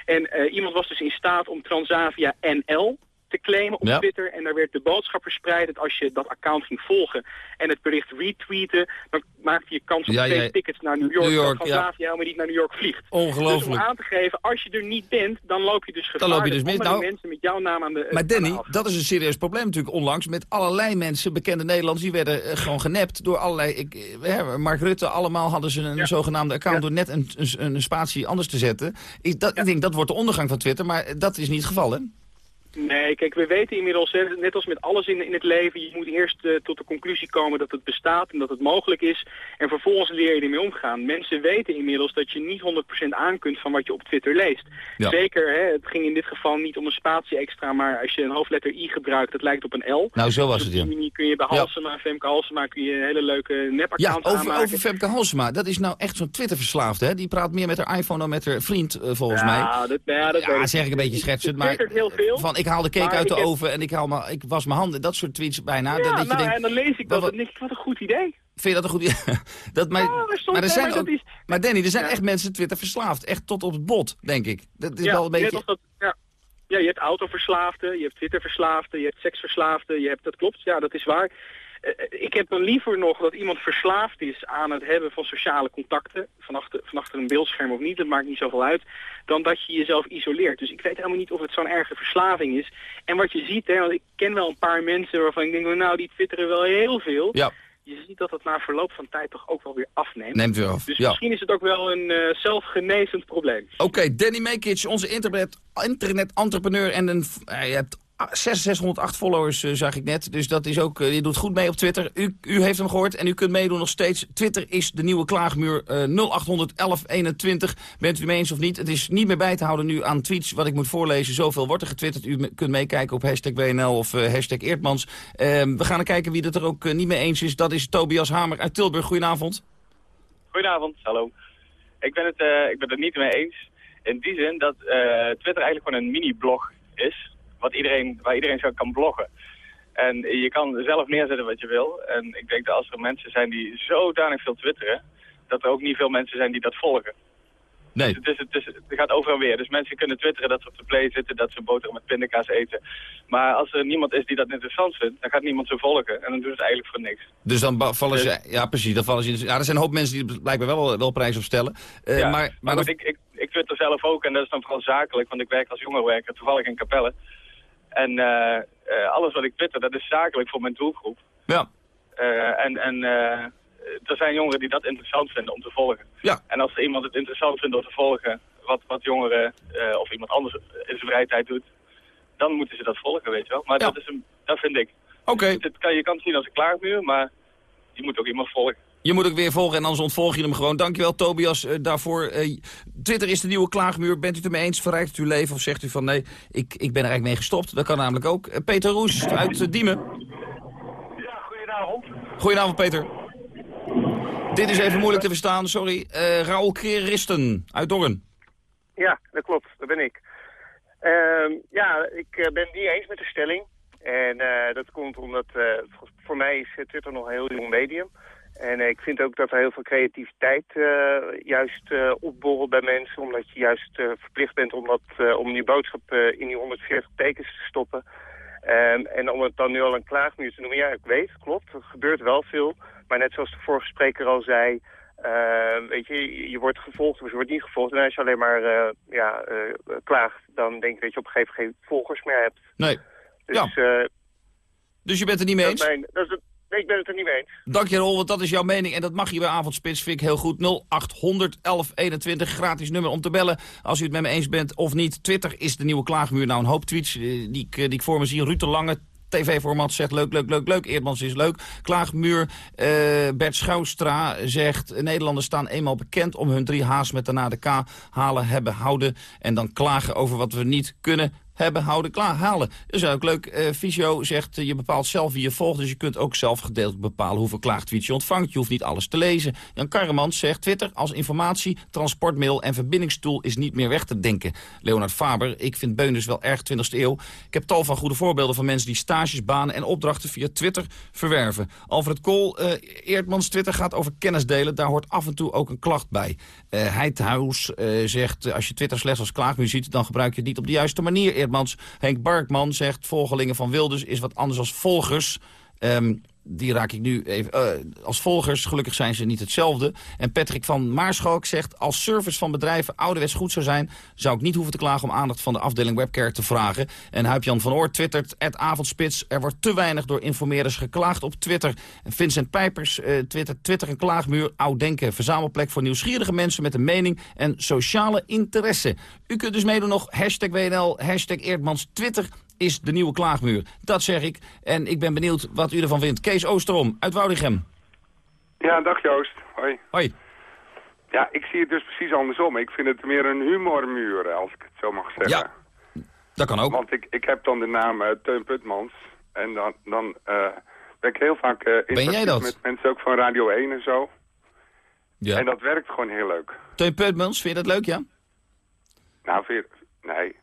En eh, iemand was dus in staat om Transavia NL te claimen op Ja. Twitter. En daar werd de boodschap verspreid dat als je dat account ging volgen en het bericht retweeten, dan maakte je kans op Ja, twee ja. tickets naar New York, New York, dat ja. Helemaal niet naar New York vliegt. Ongelooflijk. Dus om aan te geven, als je er niet bent, dan loop je dus gevaar Dan loop je dus mis. Nou, mensen met jouw naam aan de... Maar Danny, de dat is een serieus probleem natuurlijk onlangs... met allerlei mensen, bekende Nederlanders... die werden eh, gewoon genept door allerlei... Ik, hè, Mark Rutte, allemaal hadden ze een zogenaamde account... door net een, een, een spatie anders te zetten. Is dat, Ik denk, dat wordt de ondergang van Twitter, maar dat is niet het geval, hè? Nee, kijk, we weten inmiddels, net als met alles in, in het leven, je moet eerst eh, tot de conclusie komen dat het bestaat en dat het mogelijk is. En vervolgens leer je ermee omgaan. Mensen weten inmiddels dat je niet 100% aan kunt van wat je op Twitter leest. Ja. Zeker, hè, het ging in dit geval niet om een spatie extra, maar als je een hoofdletter I gebruikt, dat lijkt op een L. Nou, zo was Dus het, ja. die kun je bij Ja. Halsema, Femke Halsema, kun je een hele leuke Ja, nep-account over, aanmaken. over Femke Halsema. Dat is nou echt zo'n Twitter-verslaafde, hè? Die praat meer met haar iPhone dan met haar vriend, eh, volgens Ja, mij. dat- ja, dat ja, zeg ik een beetje schertsend, maar heel veel. van ik ik haal de cake Maar uit de heb- oven en ik, haal maar, ik was mijn handen. Dat soort tweets bijna. Ja, dat, dat je nou, denkt, en dan lees ik dat en denk ik, wat een goed idee. Vind je dat een goed idee? dat, maar, maar maar er nee, zijn maar ook, dat is- maar Danny, er zijn echt mensen Twitter verslaafd. Echt tot op het bot, denk ik. Dat is ja, wel een je hebt beetje... dat, ja. ja, je hebt autoverslaafden, je hebt Twitterverslaafden, je hebt seksverslaafden, je hebt, dat klopt, ja, dat is waar. Eh, eh, ik heb dan liever nog dat iemand verslaafd is aan het hebben van sociale contacten, van achter, van achter een beeldscherm of niet, dat maakt niet zoveel uit, dan dat je jezelf isoleert. Dus ik weet helemaal niet of het zo'n erge verslaving is. En wat je ziet, hè, want ik ken wel een paar mensen waarvan ik denk, nou, die twitteren wel heel veel. Ja. Je ziet dat het na verloop van tijd toch ook wel weer afneemt. Neemt weer af, Dus ja. misschien is het ook wel een eh, zelfgenezend probleem. Oké, Danny Mekic, onze internet, internet-entrepreneur en een, eh, je hebt 6608 followers, eh, zag ik net. Dus dat is ook, eh, je doet goed mee op Twitter. U, u heeft hem gehoord en u kunt meedoen nog steeds. Twitter is de nieuwe klaagmuur eh 0800 1121. Bent u mee eens of niet? Het is niet meer bij te houden nu aan tweets wat ik moet voorlezen. Zoveel wordt er getwitterd. U kunt meekijken op hashtag WNL of eh, hashtag Eertmans. Ehm, we gaan er kijken wie het er ook eh, niet mee eens is. Dat is Tobias Hamer uit Tilburg. Goedenavond. Goedenavond, hallo. Ik ben, het, eh, ik ben het niet mee eens. In die zin dat eh, Twitter eigenlijk gewoon een mini-blog is. Wat iedereen, waar iedereen zo kan bloggen. En je kan zelf neerzetten wat je wil. En ik denk dat als er mensen zijn die zodanig veel twitteren... dat er ook niet veel mensen zijn die dat volgen. Nee. Dus het, is, het, is, het gaat over en weer. Dus mensen kunnen twitteren dat ze op de play zitten... dat ze boterham met pindakaas eten. Maar als er niemand is die dat interessant vindt... dan gaat niemand ze volgen. En dan doen ze het eigenlijk voor niks. Dus dan vallen ze... Ja, precies. Dan vallen ze ja, er zijn een hoop mensen die er blijkbaar wel, wel prijs op stellen. Eh, Ja, maar, maar, maar goed, dat- ik, ik, ik twitter zelf ook en dat is dan vooral zakelijk, want ik werk als jongerenwerker toevallig in Capelle. En eh, eh, alles wat ik twitter, dat is zakelijk voor mijn doelgroep. Ja. Eh, en en er zijn jongeren die dat interessant vinden om te volgen. Ja. En als iemand het interessant vindt om te volgen, wat, wat jongeren of iemand anders in zijn vrije tijd doet, dan moeten ze dat volgen, weet je wel. Maar dat, is een, dat vind ik. Oké. Kan, je kan het zien als een klaagmuur, maar je moet ook iemand volgen. Je moet ook weer volgen en anders ontvolg je hem gewoon. Dankjewel Tobias eh, daarvoor. Eh, Twitter is de nieuwe klaagmuur. Bent u het ermee eens? Verrijkt het uw leven? Of zegt u van nee, ik, ik ben er eigenlijk mee gestopt? Dat kan namelijk ook. Eh, Peter Roes uit Diemen. Goedenavond. Goedenavond Peter. Dit is even moeilijk te verstaan, sorry. Eh Raoul Keristen uit Dorren. Ja, dat klopt. Dat ben ik. Ehm, ja, ik ben het niet eens met de stelling. En dat komt omdat voor- mij is Twitter nog een heel jong medium. En ik vind ook dat er heel veel creativiteit eh, juist eh, opborrelt bij mensen. Omdat je juist eh, verplicht bent om, dat, om die boodschap in die 140 tekens te stoppen. Ehm, en om het dan nu al een klaagmuur te noemen, ja, ik weet, klopt, er gebeurt wel veel. Maar net zoals de vorige spreker al zei, eh, weet je, je- wordt gevolgd of je wordt niet gevolgd. En als je alleen maar ja, klaagt, dan denk ik dat je op een gegeven moment geen volgers meer hebt. Nee. Dus, Ja. Dus je bent het niet mee dat is eens? mijn- dat is het- ik ben het er niet mee eens. Dank je Rol, want dat is jouw mening. En dat mag je bij Avondspits, vind ik heel goed. 0800 1121, gratis nummer om te bellen. Als u het met me eens bent of niet. Twitter is de nieuwe klaagmuur. Nou, een hoop tweets eh, die ik, eh, die ik voor me zie. Ruud de Lange, TV-format, zegt leuk, leuk, leuk, leuk. Eerdmans is leuk. Klaagmuur, eh, Bert Schouwstra zegt... Nederlanders staan eenmaal bekend om hun drie H's met daarna de K halen, hebben, houden. En dan klagen over wat we niet kunnen hebben, houden, klaar, halen. Dat is ook leuk. Eh Visio zegt, eh, je bepaalt zelf wie je volgt... dus je kunt ook zelf gedeeld bepalen hoeveel klaagtweets je ontvangt. Je hoeft niet alles te lezen. Jan Karremans zegt, Twitter als informatie, transportmail... en verbindingstoel is niet meer weg te denken. Leonard Faber, ik vind Beunus wel erg 20e eeuw. Ik heb tal van goede voorbeelden van mensen... die stages, banen en opdrachten via Twitter verwerven. Alfred Kool, eh Eertmans Twitter gaat over kennis delen. Daar hoort af en toe ook een klacht bij. Heithuis eh, zegt, als je Twitter slechts als klaagmuur ziet... dan gebruik je het niet op de juiste manier, Henk Barkman zegt, volgelingen van Wilders is wat anders als volgers. Ehm, die raak ik nu even... eh, als volgers, gelukkig zijn ze niet hetzelfde. En Patrick van Maarschalk zegt... als service van bedrijven ouderwets goed zou zijn... zou ik niet hoeven te klagen om aandacht van de afdeling webcare te vragen. En Huip-Jan van Oort twittert... Het avondspits, er wordt te weinig door informeerders geklaagd op Twitter. En Vincent Pijpers eh, twittert... Twitter een klaagmuur, oud denken. Verzamelplek voor nieuwsgierige mensen met een mening... en sociale interesse. U kunt dus meedoen nog hashtag WNL, hashtag Eerdmans, Twitter is de nieuwe klaagmuur. Dat zeg ik. En ik ben benieuwd wat u ervan vindt. Kees Oosterom uit Woudrichem. Ja, dag Joost. Hoi. Hoi. Ja, ik zie het dus precies andersom. Ik vind het meer een humormuur, als ik het zo mag zeggen. Ja, dat kan ook. Want ik, ik heb dan de naam eh, Teun Putmans. En dan, dan eh, ben ik heel vaak uh, Ben jij dat? met mensen ook van Radio 1 en zo. Ja. En dat werkt gewoon heel leuk. Teun Putmans, vind je dat leuk, ja? Nou, vind je- nee.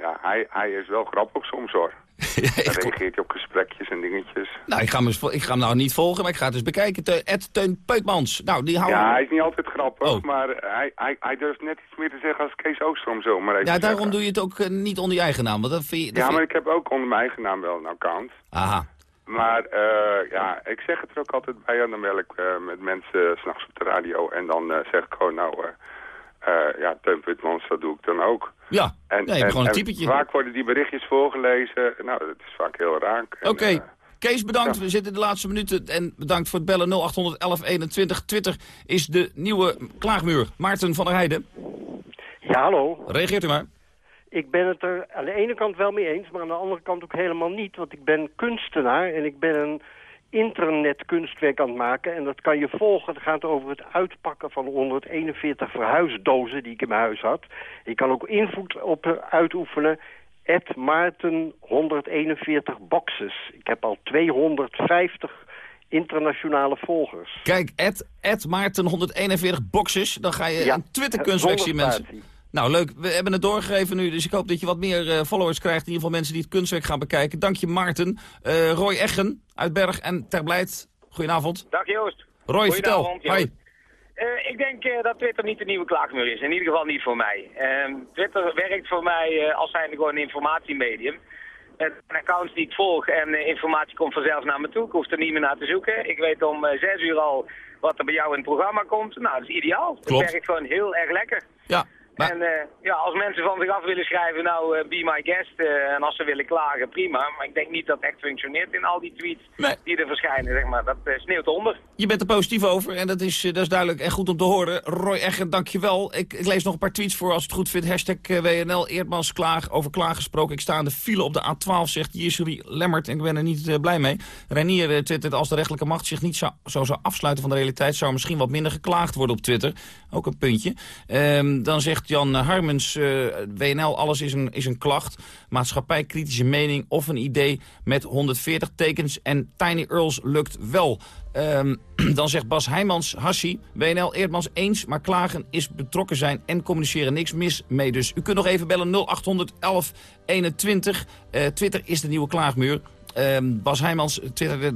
Ja, hij, hij is wel grappig soms hoor. Dan reageert hij op gesprekjes en dingetjes. Nou, ik ga, hem, eens ik ga hem nou niet volgen, maar ik ga het eens bekijken. Te, Ed Teun Peutmans. Nou, die houden Ja, hij is niet altijd grappig, maar hij, hij, hij durft net iets meer te zeggen als Kees Oostrom zo. Maar Ja, daarom zeggen. doe je het ook eh, niet onder je eigen naam. Want dat vind je, dat Ja, vind- maar ik heb ook onder mijn eigen naam wel een account. Aha. Maar eh, ja, ik zeg het er ook altijd bij. En dan bel ik eh, met mensen s s'nachts op de radio. En dan zeg ik gewoon, nou, ja, Teun Putmans, dat doe ik dan ook. Ja, En, ja, je hebt gewoon een typetje. vaak worden die berichtjes voorgelezen. Nou, dat is vaak heel raak. Oké. eh, Kees, bedankt. We zitten in de laatste minuten. En bedankt voor het bellen 0800 1121. Twitter is de nieuwe klaagmuur. Maarten van der Heijden. Ja, hallo. Reageert u maar. Ik ben het er aan de ene kant wel mee eens, maar aan de andere kant ook helemaal niet. Want ik ben kunstenaar en ik ben een internetkunstwerk aan het maken. En dat kan je volgen. Het gaat over het uitpakken van 141 verhuisdozen die ik in mijn huis had. Ik kan ook invloed op eh, uitoefenen. Ed Maarten 141 boxes. Ik heb al 250 internationale volgers. Kijk, Ed, Ed Maarten 141 boxes. Dan ga je Ja, een Twitter-kunstwerk zien, mensen. Nou, leuk. We hebben het doorgegeven nu, dus ik hoop dat je wat meer eh, followers krijgt. In ieder geval mensen die het kunstwerk gaan bekijken. Dank je, Maarten. Eh, Roy Eggen uit Berg en Ter Blijt. Goedenavond. Dag Joost. Roy, vertel. Hoi. Eh, ik denk dat Twitter niet de nieuwe klaagmuur is. In ieder geval niet voor mij. Ehm, Twitter werkt voor mij als zijnde gewoon een informatiemedium. Met een account die ik volg en informatie komt vanzelf naar me toe. Ik hoef er niet meer naar te zoeken. Ik weet om zes uur al wat er bij jou in het programma komt. Nou, dat is ideaal. Klopt. Het werkt gewoon heel erg lekker. Ja. En eh, ja, als mensen van zich af willen schrijven, nou, eh, be my guest. eh, en als ze willen klagen, prima. Maar ik denk niet dat het echt functioneert in al die tweets die er verschijnen, zeg maar. Dat sneeuwt onder. Je bent er positief over en dat is, dat is duidelijk en goed om te horen. Roy Eggen, dankjewel. Ik, ik lees nog een paar tweets voor als het goed vindt. Hashtag WNL, Eerdmans, klaag, over klaag gesproken. Ik sta in de file op de A12, zegt Jisserie Lemmert. En ik ben er niet blij mee. Renier twittert, als de rechtelijke macht zich niet zou, zo zou afsluiten van de realiteit... zou er misschien wat minder geklaagd worden op Twitter. Ook een puntje. Ehm, dan zegt Jan Harmens, eh, WNL, alles is een, is een klacht. Maatschappij, kritische mening of een idee met 140 tekens. En Tiny Earls lukt wel. Ehm, dan zegt Bas Heijmans, Hassi, WNL Eerdmans eens, maar klagen is betrokken zijn en communiceren niks mis mee. Dus u kunt nog even bellen 0800 1121. Eh, Twitter is de nieuwe klaagmuur. Ehm, Bas Heijmans,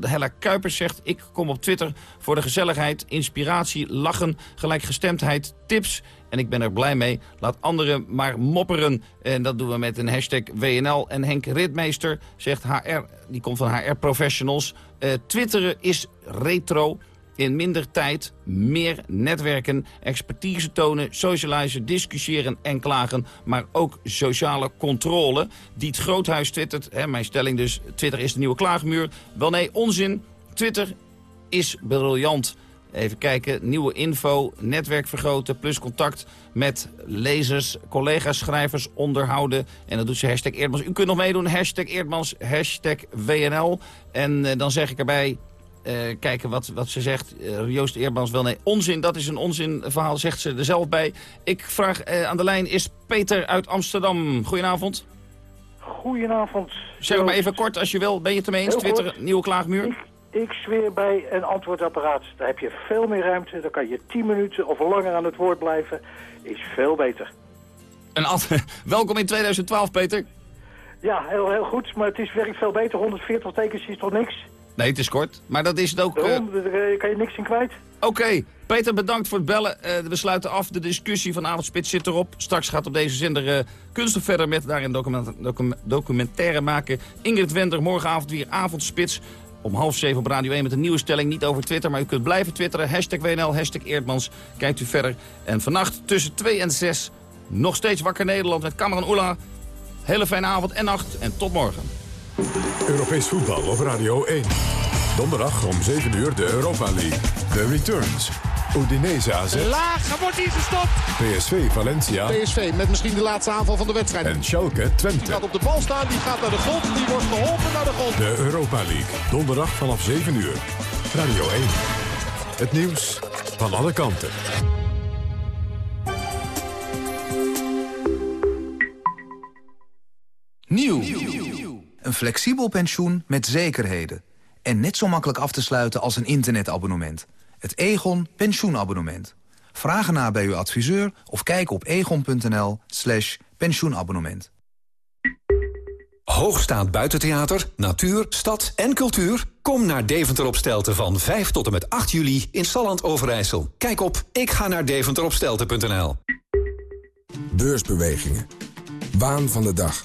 Hella Kuipers zegt... ik kom op Twitter voor de gezelligheid, inspiratie, lachen, gelijkgestemdheid, tips... en ik ben er blij mee. Laat anderen maar mopperen. En dat doen we met een hashtag WNL. En Henk Ritmeester zegt HR, die komt van HR Professionals... eh, twitteren is retro... In minder tijd, meer netwerken, expertise tonen, socializen, discussiëren en klagen. Maar ook sociale controle. Diet Groothuis twittert, hè, mijn stelling dus, Twitter is de nieuwe klaagmuur. Wel nee, onzin. Twitter is briljant. Even kijken, nieuwe info, netwerk vergroten, plus contact met lezers, collega's, schrijvers onderhouden. En dat doet ze hashtag Eerdmans. U kunt nog meedoen, hashtag Eerdmans, hashtag WNL. En eh, dan zeg ik erbij, eh, kijken wat, wat ze zegt. Eh, Joost Eerdmans wel nee. Onzin, dat is een onzinverhaal, zegt ze er zelf bij. Ik vraag eh, aan de lijn, is Peter uit Amsterdam. Goedenavond. Goedenavond. Zeg maar even kort als je wil. Ben je het ermee eens? Twitter, nieuwe klaagmuur? Ik zweer bij een antwoordapparaat. Daar heb je veel meer ruimte. Dan kan je 10 minuten of langer aan het woord blijven. Is veel beter. Een Welkom in 2012, Peter. Ja, heel, heel goed. Maar het is werkt veel beter. 140 tekens is toch niks? Nee, het is kort. Maar dat is het ook... eh, Daarom, daar eh, kan je niks in kwijt. Oké, Peter, bedankt voor het bellen. Eh, we sluiten af. De discussie van Avondspits zit erop. Straks gaat op deze zender uh, kunststof verder met daarin document docu documentaire maken. Ingrid Wender, morgenavond weer Avondspits. Om half zeven op Radio 1 met een nieuwe stelling. Niet over Twitter, maar u kunt blijven twitteren. Hashtag WNL, hashtag Eerdmans. Kijkt u verder. En vannacht tussen 2 en 6 nog steeds Wakker Nederland met Cameron Oela. Hele fijne avond en nacht en tot morgen. Europees voetbal op Radio 1. Donderdag om 7 uur de Europa League. De returns. Udinese AZ. Laag, wordt hij gestopt. PSV Valencia. PSV met misschien de laatste aanval van de wedstrijd. En Schalke Die Twente. gaat op de bal staan, die gaat naar de grond, die wordt geholpen naar de grond. De Europa League. Donderdag vanaf 7 uur. Radio 1. Het nieuws van alle kanten. Nieuw. Een flexibel pensioen met zekerheden. En net zo makkelijk af te sluiten als een internetabonnement. Het Egon pensioenabonnement. Vraag ernaar bij uw adviseur of kijk op egon.nl slash pensioenabonnement. Hoogstaand buitentheater, natuur, stad en cultuur? Kom naar Deventer op Stelten van 5 tot en met 8 juli in Salland Overijssel. Kijk op ik ga naar deventeropstelten.nl. Beursbewegingen. Waan van de dag.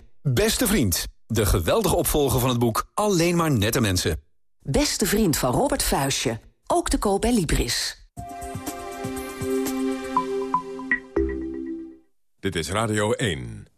Beste vriend, de geweldige opvolger van het boek Alleen maar nette mensen. Beste vriend van Robert Vuistje. Ook te koop bij Libris. Dit is Radio 1.